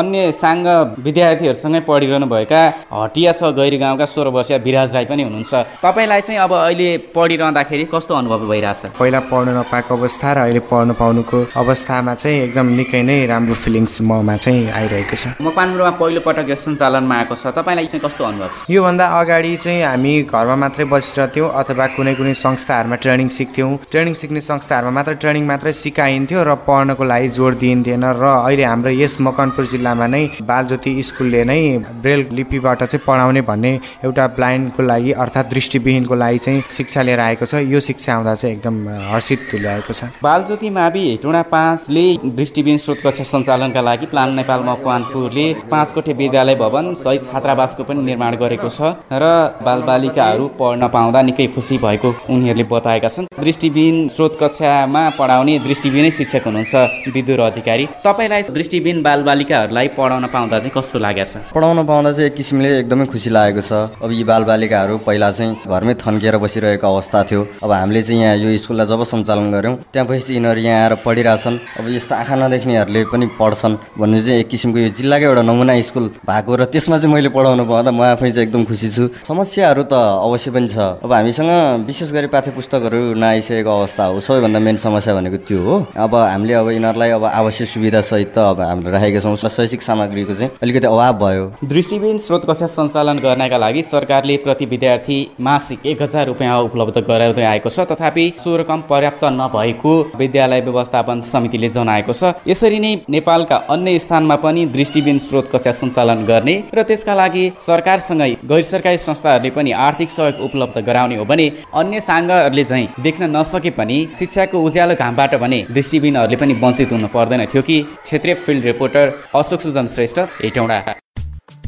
अन्य साङ्ग विद्यार्थीहरूसँगै पढिरहनु भएका हटिया छ गैरी गाउँका सोह्र वर्षीय विराज राई पनि हुनुहुन्छ। तपाईँलाई चाहिँ अब अहिले पढिरहँदाखेरि कस्तो अनुभव भइरहेछ? पहिला पढ्नु नपाएको अवस्था र अहिले पढ्नु पाउनुको अवस्थामा चाहिँ एकदम निकै नै राम्रो फिलिङ्स ममा चाहिँ आइरहेको छ। मकवानपुरमा पहिलो पटक यो सञ्चालनमा आएको छ। तपाईँलाई चाहिँ कस्तो अनुभव छ? योभन्दा अगाडि चाहिँ हामी घरमा मात्रै बसिरहेथ्यौँ अथवा कुनै कुनै संस्थाहरूमा ट्रेनिङ सिक्थ्यौँ। ट्रेनिङ सिक्ने संस्थाहरूमा मात्र ट्रेनिङ मात्रै सिकाइन्थ्यो र पढ्नको लागि जोड दिइन्थेन र अहिले हाम्रो यस मकवानपुर जिल्लामा नै बालज्योति स्कुलले नै ब्रेल लिपिबाट चाहिँ पढाउने भन्ने एउटा ब्लाइन्डको लागि अर्थात् दृष्टिविहीनको लागि चाहिँ शिक्षा लिएर आएको छ। यो शिक्षा आउँदा चाहिँ एकदम हर्षित तुल्याएको छ। बालज्योति मावि हेटुँडा पाँचले दृष्टिविहीन स्रोत कक्षा सञ्चालनका लागि प्लान नेपाल मकवानपुरले पाँच कोठे विद्यालय भवन सहित छात्रावासको पनि निर्माण गरेको छ र बालबालिकाहरू पढ्न पाउँदा निकै खुसी भएको उनीहरूले बताएका छन्। दृष्टिविहीन स्रोत कक्षामा पढाउने दृष्टिविहीनै शिक्षक हुनुहुन्छ विदुर अधिकारी। तपाईँलाई दृष्टिविहीन बालबालिकाहरूलाई पढाउन पाउँदा चाहिँ कस्तो लागेको छ? पढाउन पाउँदा चाहिँ एक किसिमले एकदमै खुसी लागेको छ। अब यी बालबालिकाहरू पहिला चाहिँ घरमै थन्किएर बसिरहेको अवस्था थियो। अब हामीले चाहिँ यहाँ यो स्कुललाई जब सञ्चालन गऱ्यौँ त्यहाँपछि यिनीहरू यहाँ आएर पढिरहेछन्। अब यस्तो आँखा नदेख्नेहरूले पनि पढ्छन् भन्ने चाहिँ एक किसिमको यो जिल्लाकै एउटा नमुना स्कुल भएको र त्यसमा चाहिँ मैले पढाउनु पाउँदा म आफै चाहिँ एकदम खुसी छु। समस्याहरू त अवश्य पनि छ। अब हामीसँग विशेष गरी पाठ्य पुस्तकहरू नआइसकेको अवस्था हो। सबैभन्दा मेन समस्या भनेको त्यो हो। अब हामीले अब यिनीहरूलाई अब आवश्यक सुविधा सहित त अब हामीले राखेका छौँ। शैक्षिक सामग्रीको चाहिँ अलिकति अभाव भयो। दृष्टिविहीन स्रोत कक्षा सञ्चालन गर्नका लागि सरकारले प्रति विद्यार्थी मासिक एक हजार रुपियाँ उपलब्ध गराउँदै आएको छ। तथापि सो रकम पर्याप्त नभएको विद्यालय व्यवस्थापन समितिले जनाएको छ। यसरी नै नेपालका अन्य स्थानमा पनि दृष्टिविहीन स्रोत कक्षा सञ्चालन गर्ने र त्यसका लागि सरकारसँगै गैर सरकारी संस्थाहरूले पनि आर्थिक सहयोग उपलब्ध गराउने हो भने अन्य साङ्गहरूले चाहिँ देख्न नसके पनि शिक्षाको उज्यालो घामबाट भने दृष्टिविहीनहरूले पनि वञ्चित हुनु पर्दैन थियो कि? क्षेत्रीय फिल्ड रिपोर्टर अशोक सुजन श्रेष्ठ हेटौँडा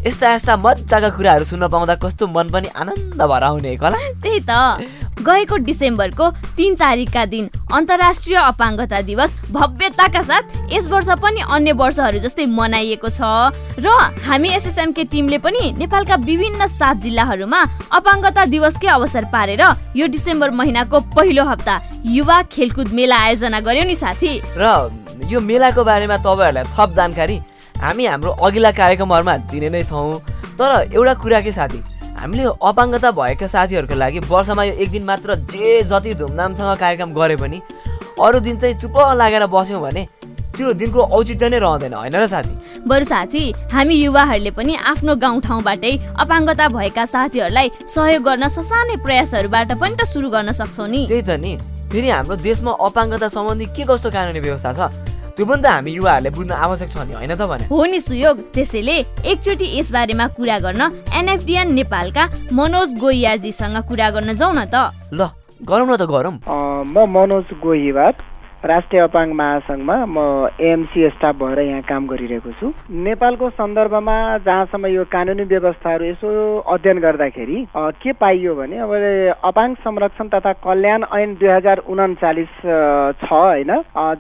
यस्ता यस्ता मजाका कुराहरू सुन्न पाउँदा कस्तो मन पनि आनन्द भएर आउने कला त्यही त। गएको डिसेम्बरको तिन तारिकका दिन अन्तर्राष्ट्रिय अपाङ्गता दिवस भव्यताका साथ यस वर्ष पनि अन्य वर्षहरू जस्तै मनाइएको छ। र हामी एसएसएमके टिमले पनि नेपालका विभिन्न सात जिल्लाहरूमा अपाङ्गता दिवसकै अवसर पारेर यो डिसेम्बर महिनाको पहिलो हप्ता युवा खेलकुद मेला आयोजना गर्यो नि साथी। र यो मेलाको बारेमा तपाईँहरूलाई थप जानकारी हामी हाम्रो अघिल्ला कार्यक्रमहरूमा दिने नै छौँ। तर एउटा कुरा के साथी हामीले अपाङ्गता भएका साथीहरूको लागि वर्षमा यो एक दिन मात्र जे जति धुमधामसँग कार्यक्रम गरे पनि अरू दिन चाहिँ चुप लागेर बस्यौँ भने त्यो दिनको औचित्य नै रहँदैन होइन र साथी? बरु साथी हामी युवाहरूले पनि आफ्नो गाउँठाउँबाटै अपाङ्गता भएका साथीहरूलाई सहयोग गर्न ससानै प्रयासहरूबाट पनि त सुरु गर्न सक्छौँ नि। त्यही त नि। फेरि हाम्रो देशमा अपाङ्गता सम्बन्धी के कस्तो कानुनी व्यवस्था छ? त्यो पनि त हामी युवाहरूले बुझ्न आवश्यक छ नि होइन त भने? हो नि सुयोग त्यसैले एकचोटि यस बारेमा कुरा गर्न एनएफडिएन नेपालका मनोज गोइयारजीसँग कुरा गर्न जाउँ न त। ल गरौँ न त गरौँ। म मनोज गोहिवात राष्ट्रिय अपाङ्ग महासङ्घमा म एएमसी स्टाफ भएर यहाँ काम गरिरहेको छु। नेपालको सन्दर्भमा जहाँसम्म यो कानुनी व्यवस्थाहरू यसो अध्ययन गर्दाखेरि के पाइयो भने अब अपाङ्ग संरक्षण तथा कल्याण ऐन दुई हजार उन्चालिस छ होइन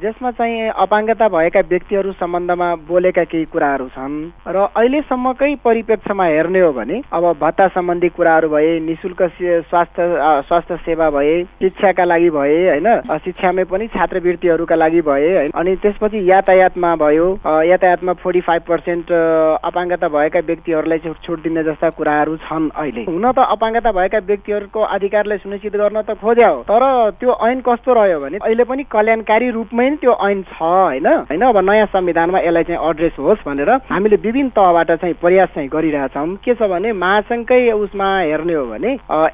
जसमा चाहिँ अपाङ्गता भएका व्यक्तिहरू सम्बन्धमा बोलेका केही कुराहरू छन्। र अहिलेसम्मकै परिप्रेक्ष्यमा हेर्ने हो भने अब भत्ता सम्बन्धी कुराहरू भए निशुल्क स्वास्थ्य स्वास्थ्य सेवा भए शिक्षाका लागि भए होइन शिक्षामै पनि छात्रवृत्तिहरूका लागि भए होइन? अनि त्यसपछि यातायातमा भयो। यातायातमा फोर्टी फाइभ पर्सेन्ट अपाङ्गता भएका व्यक्तिहरूलाई छुट दिने जस्ता कुराहरू छन् अहिले। हुन त अपाङ्गता भएका व्यक्तिहरूको अधिकारलाई सुनिश्चित गर्न त खोज्या। हो तर त्यो ऐन कस्तो रह्यो भने अहिले पनि कल्याणकारी रूपमै त्यो ऐन छ होइन? होइन? अब नयाँ संविधानमा यसलाई चाहिँ एड्रेस होस् भनेर हामीले विभिन्न तहबाट चाहिँ प्रयास चाहिँ गरिरहेछौँ। के छ भने महासङ्घकै उसमा हेर्ने हो भने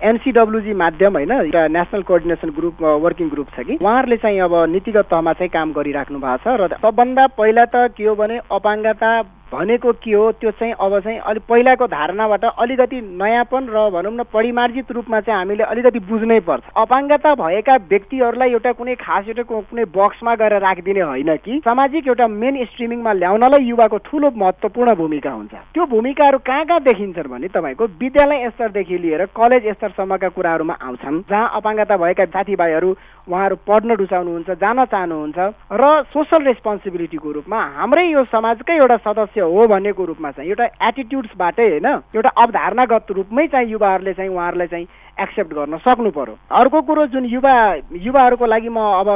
एनसिडब्लुजी माध्यम होइन? एउटा national coordination group working group छ कि। उहाँहरूले चाहिँ अब नीतिगत तहमा चाहिँ काम गरिराख्नु भएको छ र सबभन्दा पहिला त के हो भने अपाङ्गता भनेको के हो त्यो चाहिँ अब चाहिँ अलिक पहिलाको धारणाबाट अलिकति नयाँपन र भनौँ न परिमार्जित रूपमा चाहिँ हामीले अलिकति बुझ्नै पर्छ। अपाङ्गता भएका व्यक्तिहरूलाई एउटा कुनै खास एउटा कुनै बक्समा गएर राखिदिने होइन कि। सामाजिक एउटा मेन स्ट्रिमिङमा ल्याउनलाई युवाको ठुलो महत्त्वपूर्ण भूमिका हुन्छ। त्यो भूमिकाहरू कहाँ कहाँ देखिन्छन् भने तपाईँको विद्यालय स्तरदेखि लिएर कलेज स्तरसम्मका कुराहरूमा आउँछन् जहाँ अपाङ्गता भएका साथीभाइहरू उहाँहरू पढ्न रुचाउनुहुन्छ जान चाहनुहुन्छ र सोसल रेस्पोन्सिबिलिटीको रूपमा हाम्रै यो समाजकै एउटा सदस्य हो भन्नेको रूपमा चाहिँ। एउटा एटिट्युड्सबाटै होइन। एउटा अवधारणागत रूपमै चाहिँ युवाहरूले चाहिँ उहाँहरूलाई चाहिँ एक्सेप्ट गर्न सक्नु पर्यो। अर्को कुरो जुन युवा युवाहरूको लागि म अब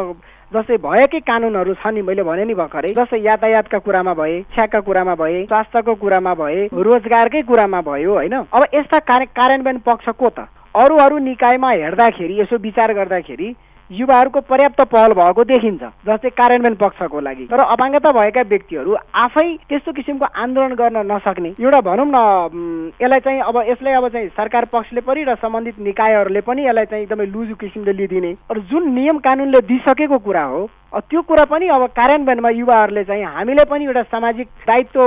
जस्तै भएकै कानुनहरू छ नि मैले भने नि भर्खरै। जस्तै यातायातका कुरामा भए शिक्षाका कुरामा भए स्वास्थ्यको कुरामा भए रोजगारकै कुरामा भयो होइन। अब यस्ता कार्य कार्यान्वयन पक्ष को त? अरू अरू निकायमा हेर्दाखेरि यसो विचार गर्दाखेरि युवाहरूको पर्याप्त पहल भएको देखिन्छ जस्तै कार्यान्वयन पक्षको लागि। तर अपाङ्गता भएका व्यक्तिहरू आफै त्यस्तो किसिमको आन्दोलन गर्न नसक्ने। एउटा भनौँ न यसलाई चाहिँ अब यसलाई अब चाहिँ सरकार पक्षले पनि र सम्बन्धित निकायहरूले पनि यसलाई चाहिँ एकदमै लुजु किसिमले लिइदिने र जुन नियम कानुनले दिइसकेको कुरा हो त्यो कुरा पनि अब कार्यान्वयनमा युवाहरूले चाहिँ हामीले पनि एउटा सामाजिक दायित्व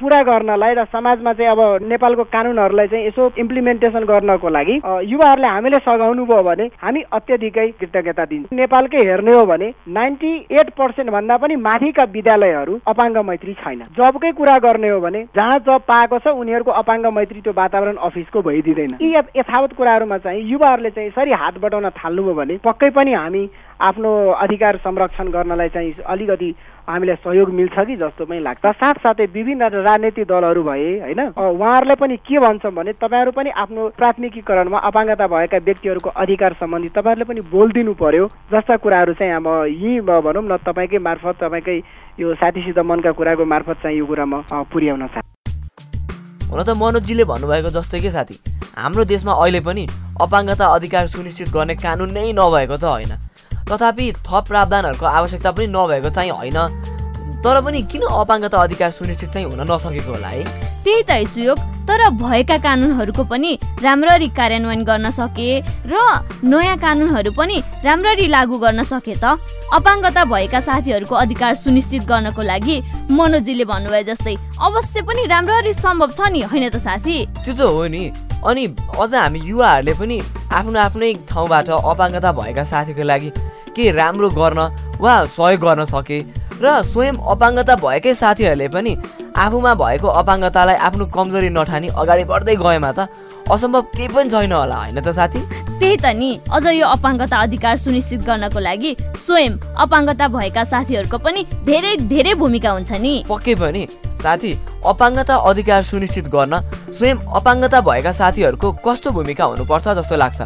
पुरा गर्नलाई र समाजमा चाहिँ अब नेपालको कानुनहरूलाई चाहिँ यसो इम्प्लिमेन्टेसन गर्नको लागि युवाहरूले हामीले सघाउनु भयो भने हामी अत्यधिकै कृतज्ञता दिन्छौँ नेपालकै हेर्ने हो भने नाइन्टी एट पर्सेन्ट भन्दा पनि माथिका विद्यालयहरू अपाङ्ग मैत्री छैन। जबकै कुरा गर्ने हो भने जहाँ जब पाएको छ उनीहरूको अपाङ्ग मैत्री त्यो वातावरण अफिसको भइदिँदैन। यी यथ- यथावत कुराहरूमा चाहिँ युवाहरूले चाहिँ यसरी हात बढाउन थाल्नुभयो भने पक्कै पनि हामी आफ्नो अधिकार संरक्षण गर्नलाई चाहिँ अलिकति हामीलाई सहयोग मिल्छ कि जस्तो पनि लाग्छ। साथसाथै विभिन्न राजनैतिक दलहरू भए होइन उहाँहरूलाई पनि के भन्छौँ भने तपाईँहरू पनि आफ्नो प्राथमिकीकरणमा अपाङ्गता भएका व्यक्तिहरूको अधिकार सम्बन्धी तपाईँहरूले पनि बोलिदिनु पर्यो। जस्ता कुराहरू चाहिँ अब यहीँ भनौँ न तपाईँकै मार्फत तपाईँकै यो साथीसित मनका कुराको मार्फत चाहिँ यो कुरा म पुर्याउन चाहन्छु। हुन त मनोजीले भन्नुभएको जस्तै के साथी? हाम्रो देशमा अहिले पनि अपाङ्गता अधिकार सुनिश्चित गर्ने कानुन नै नभएको त होइन। तथापि थप प्रावधानहरूको आवश्यकता पनि नभएको चाहिँ होइन। तर पनि किन अपाङ्गता अधिकार सुनिश्चित चाहिँ हुन नसकेको होला है? त्यही त सुयोग तर भएका कानुनहरूको पनि राम्ररी कार्यान्वयन गर्न सके र नयाँ कानुनहरू पनि राम्ररी लागू गर्न सके त। अपाङ्गता भएका साथीहरूको अधिकार सुनिश्चित गर्नको लागि मनोजीले भन्नुभयो जस्तै अवश्य पनि राम्ररी सम्भव छ नि होइन त साथी? त्यो चाहिँ हो नि। अनि अझ हामी युवाहरूले पनि आफ्नो आफ्नै ठाउँबाट अपाङ्गता भएका साथीको लागि के राम्रो गर्न वा सहयोग गर्न सके र स्वयं अपाङ्गता भएकै साथीहरूले पनि आफूमा भएको अपाङ्गतालाई आफ्नो कमजोरी नठानी अगाडि बढ्दै गएमा त असम्भव केही पनि छैन होला होइन त साथी? त्यही त नि। अझ यो अपाङ्गता अधिकार सुनिश्चित गर्नको लागि स्वयं अपाङ्गता भएका साथीहरूको पनि धेरै धेरै भूमिका हुन्छ नि। पक्कै पनि। साथी अपाङ्गता अधिकार सुनिश्चित गर्न स्वयं अपाङ्गता भएका साथीहरूको कस्तो भूमिका हुनुपर्छ जस्तो लाग्छ।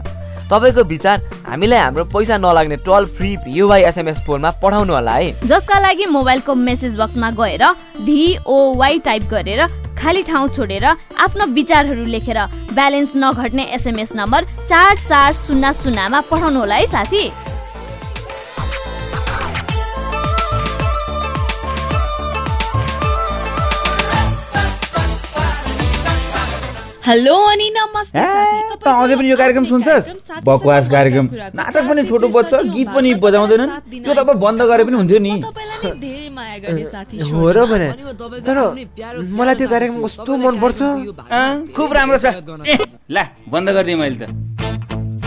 तपाईँको विचार हामीलाई हाम्रो पैसा नलाग्ने टोल फ्री भियुवाई एसएमएस फोनमा पठाउनु होला है। जसका लागि मोबाइलको मेसेज बक्समा गएर ढिओवाई टाइप गरेर खाली ठाउँ छोडेर आफ्नो विचारहरू लेखेर ब्यालेन्स नघट्ने एसएमएस नम्बर चार चार शून्य शून्यमा पठाउनु होला है साथी। हेलो अनि नमस्ते साथी। त अझै पनि यो कार्यक्रम सुन्छस्? बकवास कार्यक्रम। नाटक पनि छोटो बज्छ गीत पनि बजाउँदैनन्। यो त अब बन्द गरे पनि हुन्थ्यो नि। धेरै माया गर्ने साथी हो र भने तर मलाई त्यो कार्यक्रम कस्तो मनपर्छ? अँ, खुब राम्रो छ। ए, ला बन्द गरिदिएँ मैले त।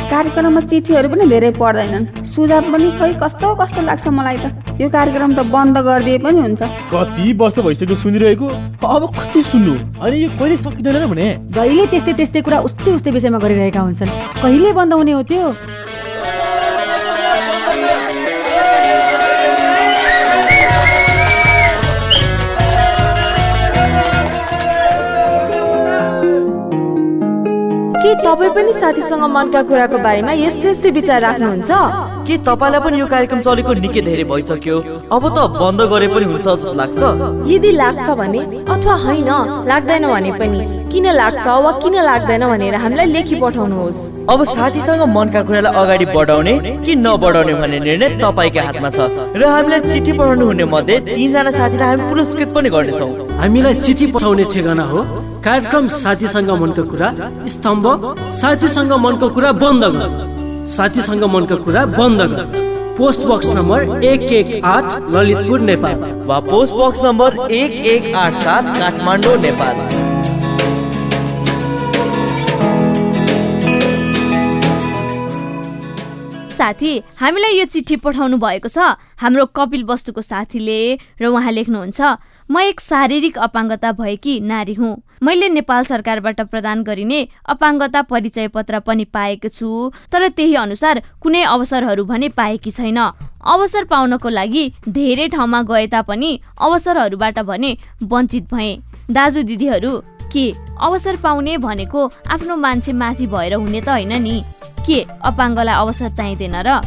कार्यक्रममा चिठीहरू पनि धेरै पढ्दैनन्। सुझाव पनि खोइ कस्तो कस्तो लाग्छ मलाई त। यो कार्यक्रम त बन्द गरिदिए पनि हुन्छ। कति वर्ष भइसक्यो सुनिरहेको? अब कति सुन्नु? अनि यो कहिले सकिँदैन र भने? जहिले त्यस्तै त्यस्तै कुरा उस्तै उस्तै विषयमा गरिरहेका हुन्छन्। कहिले बन्द हुने हो त्यो? के तपाईँ पनि साथीसँग मनका कुराको बारेमा यस्तै यस्तै विचार राख्नुहुन्छ? के तपाईँलाई पनि यो कार्यक्रम चलेको निकै धेरै भइसक्यो? अब त बन्द गरे पनि हुन्छ जस्तो लाग्छ। यदि लाग्छ भने अथवा होइन लाग्दैन भने पनि किन लाग्छ वा किन लाग्दैन भनेर हामीलाई लेखी पठाउनुहोस्। अब साथीसँग मनका कुरालाई अगाडि बढाउने कि नबढाउने भन्ने निर्णय तपाईँकै हातमा छ र हामीलाई चिठी पठाउनु हुने मध्ये तिनजना साथीलाई हामी पुरस्कृत पनि गर्नेछौँ। हामीलाई चिठी पठाउने ठेगाना हो। कार्यक्रम साथीसँग मनको कुरा स्तम्भ साथीसँग मनको कुरा बन्द गर। साथीसँग मनको कुरा बन्द गर। पोस्ट बक्स नम्बर एक एक आठ ललितपुर नेपाल। वा पोस्ट बक्स नम्बर एक एक आठ सात काठमाडौँ नेपाल। साथी हामीलाई यो चिठी पठाउनु भएको छ। हाम्रो कपिल वस्तुको साथीले र उहाँ लेख्नुहुन्छ म एक शारीरिक अपाङ्गता भएकी नारी हुँ। मैले नेपाल सरकारबाट प्रदान गरिने अपाङ्गता परिचय पत्र पनि पाएको छु तर त्यही अनुसार कुनै अवसरहरू भने पाएकी छैन। अवसर पाउनको लागि धेरै ठाउँमा गए तापनि अवसरहरूबाट भने वञ्चित भए। दाजु दिदीहरू के अवसर पाउने भनेको आफ्नो मान्छे माथि भएर हुने त होइन नि? के अपाङ्गलाई अवसर चाहिँदैन र?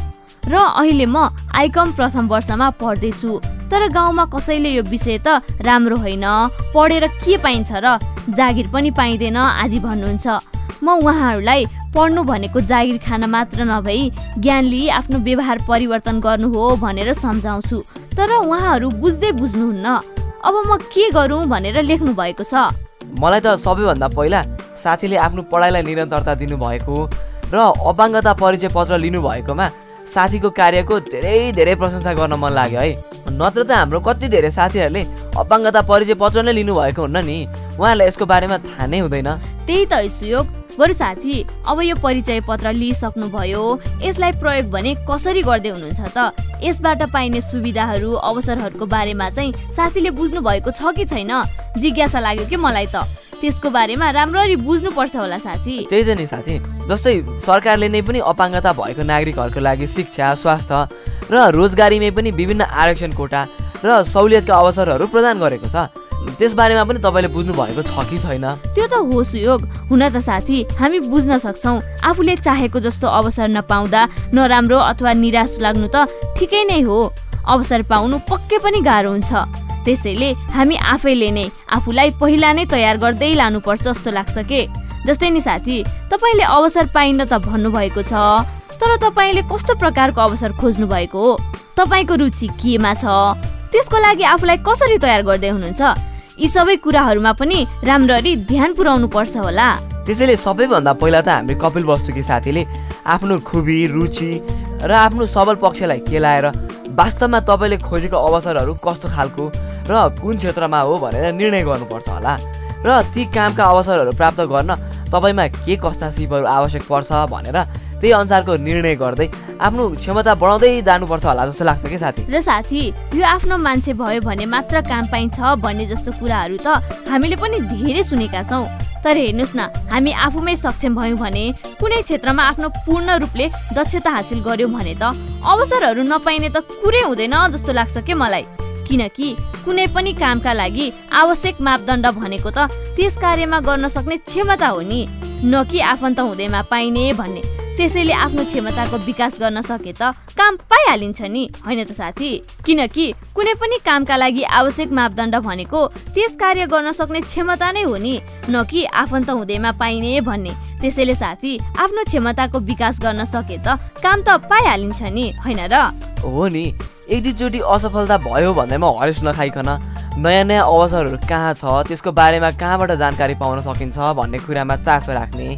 र अहिले म आइकम प्रथम वर्षमा पढ्दैछु। तर गाउँमा कसैले यो विषय त राम्रो होइन। पढेर के पाइन्छ र जागिर पनि पाइँदैन आदि भन्नुहुन्छ। म उहाँहरूलाई पढ्नु भनेको जागिर खान मात्र नभई ज्ञान लिई आफ्नो व्यवहार परिवर्तन गर्नु हो भनेर सम्झाउँछु। तर उहाँहरू बुझ्दै बुझ्नुहुन्न। अब म के गरौँ भनेर लेख्नु भएको छ? मलाई त सबैभन्दा पहिला साथीले आफ्नो पढाइलाई निरन्तरता दिनुभएको र अपाङ्गता परिचय पत्र लिनुभएकोमा साथीको कार्यको धेरै धेरै प्रशंसा गर्न मन लाग्यो है। नत्र त हाम्रो कति धेरै साथीहरूले अपाङ्गता परिचय पत्र नै लिनुभएको हुन्न नि। उहाँहरूलाई यसको बारेमा थाहा नै हुँदैन। त्यही त सुयोग बरु साथी अब यो परिचय पत्र लिइसक्नुभयो यसलाई प्रयोग भने कसरी गर्दै हुनुहुन्छ त? यसबाट पाइने सुविधाहरू अवसरहरूको बारेमा चाहिँ साथीले बुझ्नु भएको छ कि छैन? जिज्ञासा लाग्यो कि मलाई त? त्यसको बारेमा राम्ररी बुझ्नुपर्छ होला साथी। त्यही त नि साथी। जस्तै सरकारले नै पनि अपाङ्गता भएको नागरिकहरूको लागि शिक्षा स्वास्थ्य र रोजगारीमै पनि विभिन्न आरक्षण कोटा र सहुलियतका अवसरहरू प्रदान गरेको छ। त्यसबारेमा पनि तपाईँले बुझ्नु भएको छ कि छैन? त्यो त हो सुयोग। हुन त साथी हामी बुझ्न सक्छौ। आफूले चाहेको जस्तो अवसर नपाउँदा नराम्रो अथवा निराश लाग्नु त ठिकै नै हो। अवसर पाउनु पक्कै पनि गाह्रो हुन्छ। त्यसैले हामी आफैले नै आफूलाई पहिला नै तयार गर्दै लानुपर्छ जस्तो लाग्छ के? जस्तै नि साथी तपाईँले अवसर पाइन त भन्नुभएको छ तर तपाईँले कस्तो प्रकारको अवसर खोज्नु भएको हो? तपाईँको रुचि केमा छ? त्यसको लागि आफूलाई कसरी तयार गर्दै हुनुहुन्छ? यी सबै कुराहरूमा पनि राम्ररी ध्यान पुर्याउनु पर्छ होला। त्यसैले सबैभन्दा पहिला त हामी कपिल वस्तुकी साथीले आफ्नो खुबी रुचि र आफ्नो सबल पक्षलाई केलाएर वास्तवमा तपाईँले खोजेको अवसरहरू कस्तो खालको र कुन क्षेत्रमा हो भनेर निर्णय गर्नुपर्छ होला। र ती कामका अवसरहरू प्राप्त गर्न तपाईँमा के कस्ता सिपहरू आवश्यक पर्छ भनेर त्यही अनुसारको निर्णय गर्दै आफ्नो क्षमता बढाउँदै जानुपर्छ होला जस्तो लाग्छ कि साथी? र साथी यो आफ्नो मान्छे भयो भने मात्र काम पाइन्छ भन्ने जस्तो कुराहरू त हामीले पनि धेरै सुनेका छौँ। तर हेर्नुहोस् न हामी आफूमै सक्षम भयौँ भने कुनै क्षेत्रमा आफ्नो पूर्ण रूपले दक्षता हासिल गर्यौँ भने त अवसरहरू नपाइने त कुरै हुँदैन जस्तो लाग्छ के मलाई? किनकि कुनै पनि कामका लागि आवश्यक मापदण्ड भनेको त त्यस कार्यमा गर्न सक्ने क्षमता हो नि। न कि आफन्त हुँदैमा पाइने भन्ने। त्यसैले आफ्नो क्षमताको विकास गर्न सके त काम पाइहालिन्छ नि होइन त साथी? किनकि कुनै पनि कामका लागि आवश्यक मापदण्ड भनेको त्यस कार्य गर्न सक्ने क्षमता नै हो नि। न कि आफन्त हुँदैमा पाइने भन्ने। त्यसैले साथी आफ्नो क्षमताको विकास गर्न सके त काम त पाइहालिन्छ नि होइन र? हो नि। एक दुईचोटि असफलता भयो भन्दैमा हरेस नखाइकन नयाँ नयाँ अवसरहरू कहाँ छ त्यसको बारेमा कहाँबाट जानकारी पाउन सकिन्छ भन्ने कुरामा चासो राख्ने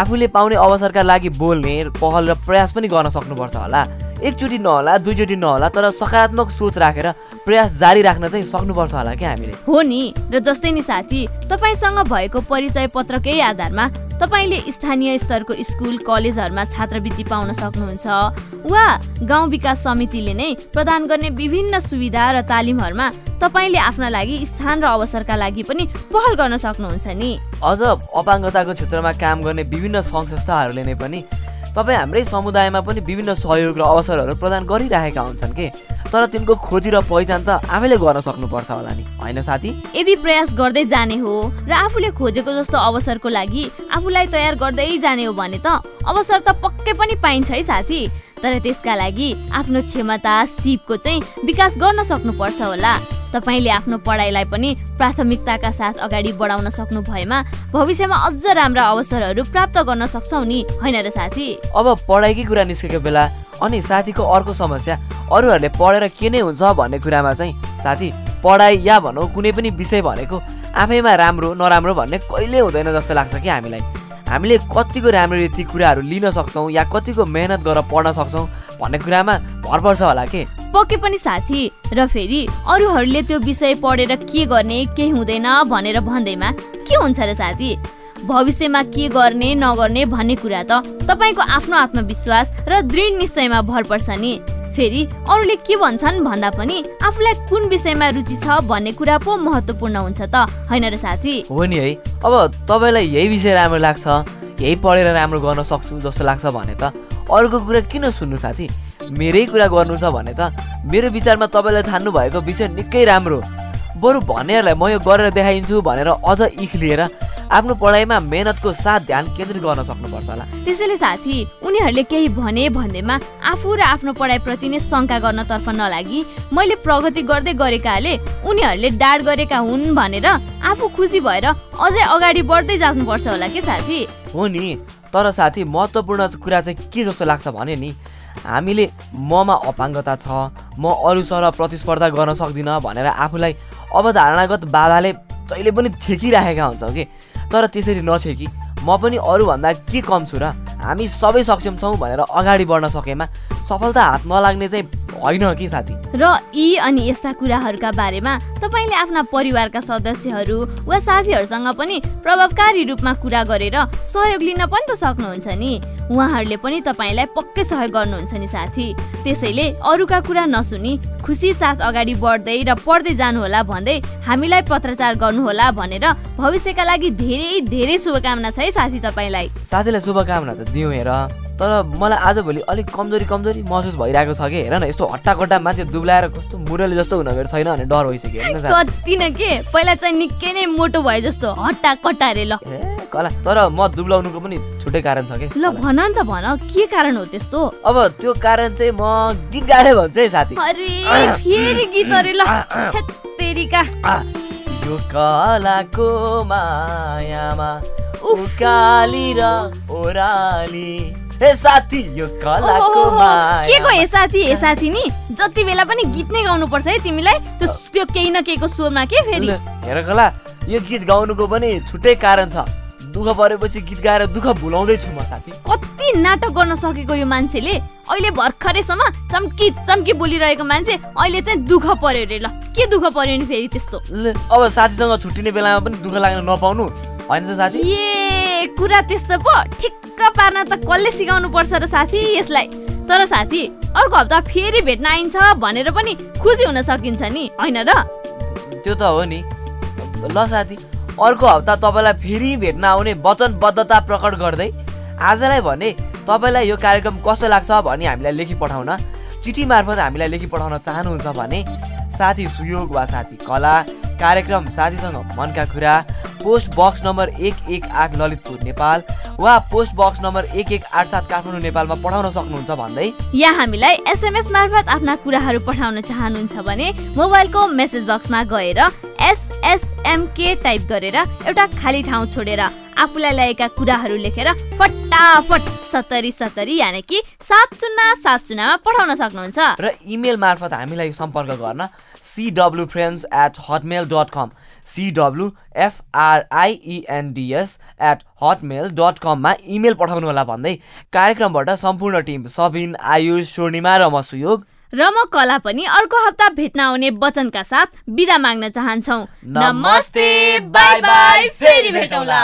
आफूले पाउने अवसरका लागि बोल्ने पहल र प्रयास पनि गर्न सक्नुपर्छ होला। एकचोटि नहोला दुईचोटि नहोला तर सकारात्मक सोच राखेर प्रयास जारी राख्न चाहिँ सक्नुपर्छ होला क्या हामीले। हो नि र जस्तै नि साथी तपाईँसँग भएको परिचय पत्रकै आधारमा तपाईँले स्थानीय स्तरको स्कुल कलेजहरूमा छात्रवृत्ति पाउन सक्नुहुन्छ वा गाउँ विकास समितिले नै प्रदान गर्ने विभिन्न सुविधा र तालिमहरूमा तपाईँले आफ्ना लागि स्थान र अवसरका लागि पनि पहल गर्न सक्नुहुन्छ नि। अझ अपाङ्गताको क्षेत्रमा काम गर्ने विभिन्न सङ्घ संस्थाहरूले नै पनि तपाईँ हाम्रै समुदायमा पनि विभिन्न सहयोग र अवसरहरू प्रदान गरिरहेका हुन्छन् के? तर तिनको खोजी र पहिचान त आफैले गर्न सक्नुपर्छ होला नि। होइन साथी? यदि प्रयास गर्दै जाने हो र आफूले खोजेको जस्तो अवसरको लागि आफूलाई तयार गर्दै जाने हो भने त अवसर त पक्कै पनि पाइन्छ है साथी। तर त्यसका लागि आफ्नो क्षमता सिपको चाहिँ विकास गर्न सक्नुपर्छ होला। तपाईँले आफ्नो पढाइलाई पनि प्राथमिकताका साथ अगाडि बढाउन सक्नु भएमा भविष्यमा अझ राम्रा अवसरहरू प्राप्त गर्न सक्छौ नि होइन र साथी? अब पढाइकै कुरा निस्केको बेला अनि साथीको अर्को समस्या अरूहरूले पढेर के नै हुन्छ भन्ने कुरामा चाहिँ साथी पढाइ या भनौँ कुनै पनि विषय भनेको आफैमा राम्रो नराम्रो भन्ने कहिले हुँदैन जस्तो लाग्छ कि हामीलाई। हामीले कतिको राम्ररी ती कुराहरू लिन सक्छौँ या कतिको मेहनत गरेर पढ्न सक्छौँ भन्ने कुरामा भर पर्छ होला के? पक्कै पनि साथी र फेरि अरूहरूले त्यो विषय पढेर के गर्ने केही हुँदैन भनेर भन्दैमा के हुन्छ र साथी? भविष्यमा के गर्ने नगर्ने भन्ने कुरा त तपाईँको आफ्नो आत्मविश्वास र दृढ निश्चयमा भर पर्छ नि। फेरि अरूले के भन्छन् भन्दा पनि आफूलाई कुन विषयमा रुचि छ भन्ने कुरा पो महत्त्वपूर्ण हुन्छ त होइन र साथी? हो नि है। अब तपाईँलाई यही विषय राम्रो लाग्छ यही पढेर राम्रो गर्न सक्छु जस्तो लाग्छ भने त अरूको कुरा किन सुन्नु साथी? मेरै कुरा गर्नु छ भने त मेरो विचारमा तपाईँले थान्नु भएको विषय निकै राम्रो बरु भन्नेहरूलाई म यो गरेर देखाइदिन्छु भनेर अझ इख लिएर आफ्नो पढाइमा मेहनतको साथ ध्यान केन्द्रित गर्न सक्नुपर्छ होला। त्यसैले साथी उनीहरूले केही भने भन्दैमा आफू र आफ्नो पढाइप्रति नै शङ्का गर्नतर्फ नलागि। मैले प्रगति गर्दै गरेकाले उनीहरूले डाड गरेका हुन् भनेर आफू खुसी भएर अझै अगाडि बढ्दै जानुपर्छ होला के साथी? हो नि तर साथी महत्त्वपूर्ण कुरा चाहिँ के जस्तो लाग्छ भने नि हामीले ममा अपाङ्गता छ म अरूसँग प्रतिस्पर्धा गर्न सक्दिनँ भनेर आफूलाई अवधारणागत बाधाले जहिले पनि छेकिराखेका हुन्छौँ कि। तर त्यसरी नछेकी म पनि अरूभन्दा के कम छु र हामी सबै सक्षम छौँ भनेर अगाडि बढ्न सकेमा सफलता हात नलाग्ने चाहिँ होइन कि साथी। र यी अनि यस्ता कुराहरूका बारेमा तपाईँले आफ्ना परिवारका सदस्यहरू वा साथीहरूसँग पनि प्रभावकारी रूपमा कुरा गरेर सहयोग लिन पनि त सक्नुहुन्छ नि। उहाँहरूले पनि तपाईँलाई पक्कै सहयोग गर्नुहुन्छ नि साथी। त्यसैले अरूका कुरा नसुनी खुसी साथ अगाडि बढ्दै र पढ्दै जानुहोला भन्दै हामीलाई पत्रचार गर्नुहोला भनेर भविष्यका लागि धेरै धेरै शुभकामना छ है साथी तपाईँलाई। साथीलाई शुभकामना त दिउँ हेर। तर मलाई आजभोलि अलिक कमजोरी कमजोरी महसुस भइरहेको छ कि? हेर न यस्तो हट्टाकट्टा मान्छे दुब्लाएर कस्तो मुरली जस्तो हुन गएर छैन भने डर भइसक्यो हेर्नु न साथी। कति न के? पहिला चाहिँ निकै नै मोटो भए जस्तो हट्टा कटारे ल। कला तर म दुब्लाउनुको पनि छुट्टै कारण छ कि? ल भन नि त भन के कारण हो त्यस्तो? अब त्यो कारण चाहिँ म गीत गाएर भन्छु है साथी। अरे फेरि गीत अरे ल। यो कलाको मायामा उकाली र ओराली हे साथी यो कलाको के को हे साथी? हे साथी नि जति बेला पनि गीत नै गाउनु पर्छ है तिमीलाई त्यो त्यो केही न केहीको स्वरमा के फेरि? हेर कला यो गीत गाउनुको पनि छुट्टै कारण छ। दुःख परेपछि गीत गाएर दुःख भुलाउँदै छु म साथी। कति नाटक गर्न सकेको यो मान्छेले? अहिले भर्खरैसम्म चम्की चम्की बोलिरहेको मान्छे अहिले चाहिँ दुःख पर्यो अरे ल। के दुःख पर्यो नि फेरि त्यस्तो? अब साथीसँग छुट्टिने बेलामा पनि दुःख लाग्न नपाउनु। होइन साथी? ए कुरा त्यस्तो पो ठिक्क पार्न त कसले सिकाउनु पर्छ र साथी यसलाई? तर साथी अर्को हप्ता फेरि भेट्न आइन्छ भनेर पनि खुसी हुन सकिन्छ नि होइन र? त्यो त हो नि। ल साथी अर्को हप्ता तपाईँलाई फेरि भेट्न आउने वचनबद्धता प्रकट गर्दै आजलाई भने तपाईँलाई यो कार्यक्रम कस्तो लाग्छ भनी हामीलाई लेखी पठाउन चिठी मार्फत हामीलाई लेखी पठाउन चाहनुहुन्छ भने साथी सुयोग वा साथी कला कार्यक्रम साथीसँग मनका कुरा पोस्ट बक्स नम्बर एक एक आठ ललितपुर नेपाल वा पोस्ट बक्स नम्बर एक एक आठ सात काठमाडौँ नेपालमा पठाउन सक्नुहुन्छ भन्दै या हामीलाई एसएमएस मार्फत आफ्ना कुराहरू पठाउन चाहनुहुन्छ भने मोबाइलको मेसेज बक्समा गएर एसएसएमके टाइप गरेर एउटा खाली ठाउँ छोडेर आफूलाई लागेका कुराहरू लेखेर फटाफट सत्तरी सत्तरी यानि कि सात शून्य सात शून्यमा पठाउन सक्नुहुन्छ। र इमेल मार्फत हामीलाई सम्पर्क गर्न सिडब्लु friends at Hotmail dot com सिडब्लु एफआरआइइएनडिएस at Hotmail dot कममा इमेल पठाउनु होला भन्दै कार्यक्रमबाट सम्पूर्ण टिम सबिन आयुष स्वर्णिमा र म सुयोग। र म कला पनि अर्को हप्ता भेट्न आउने वचनका साथ बिदा माग्न चाहन्छौ। नमस्ते, बाई बाई, फेरि भेटौँला।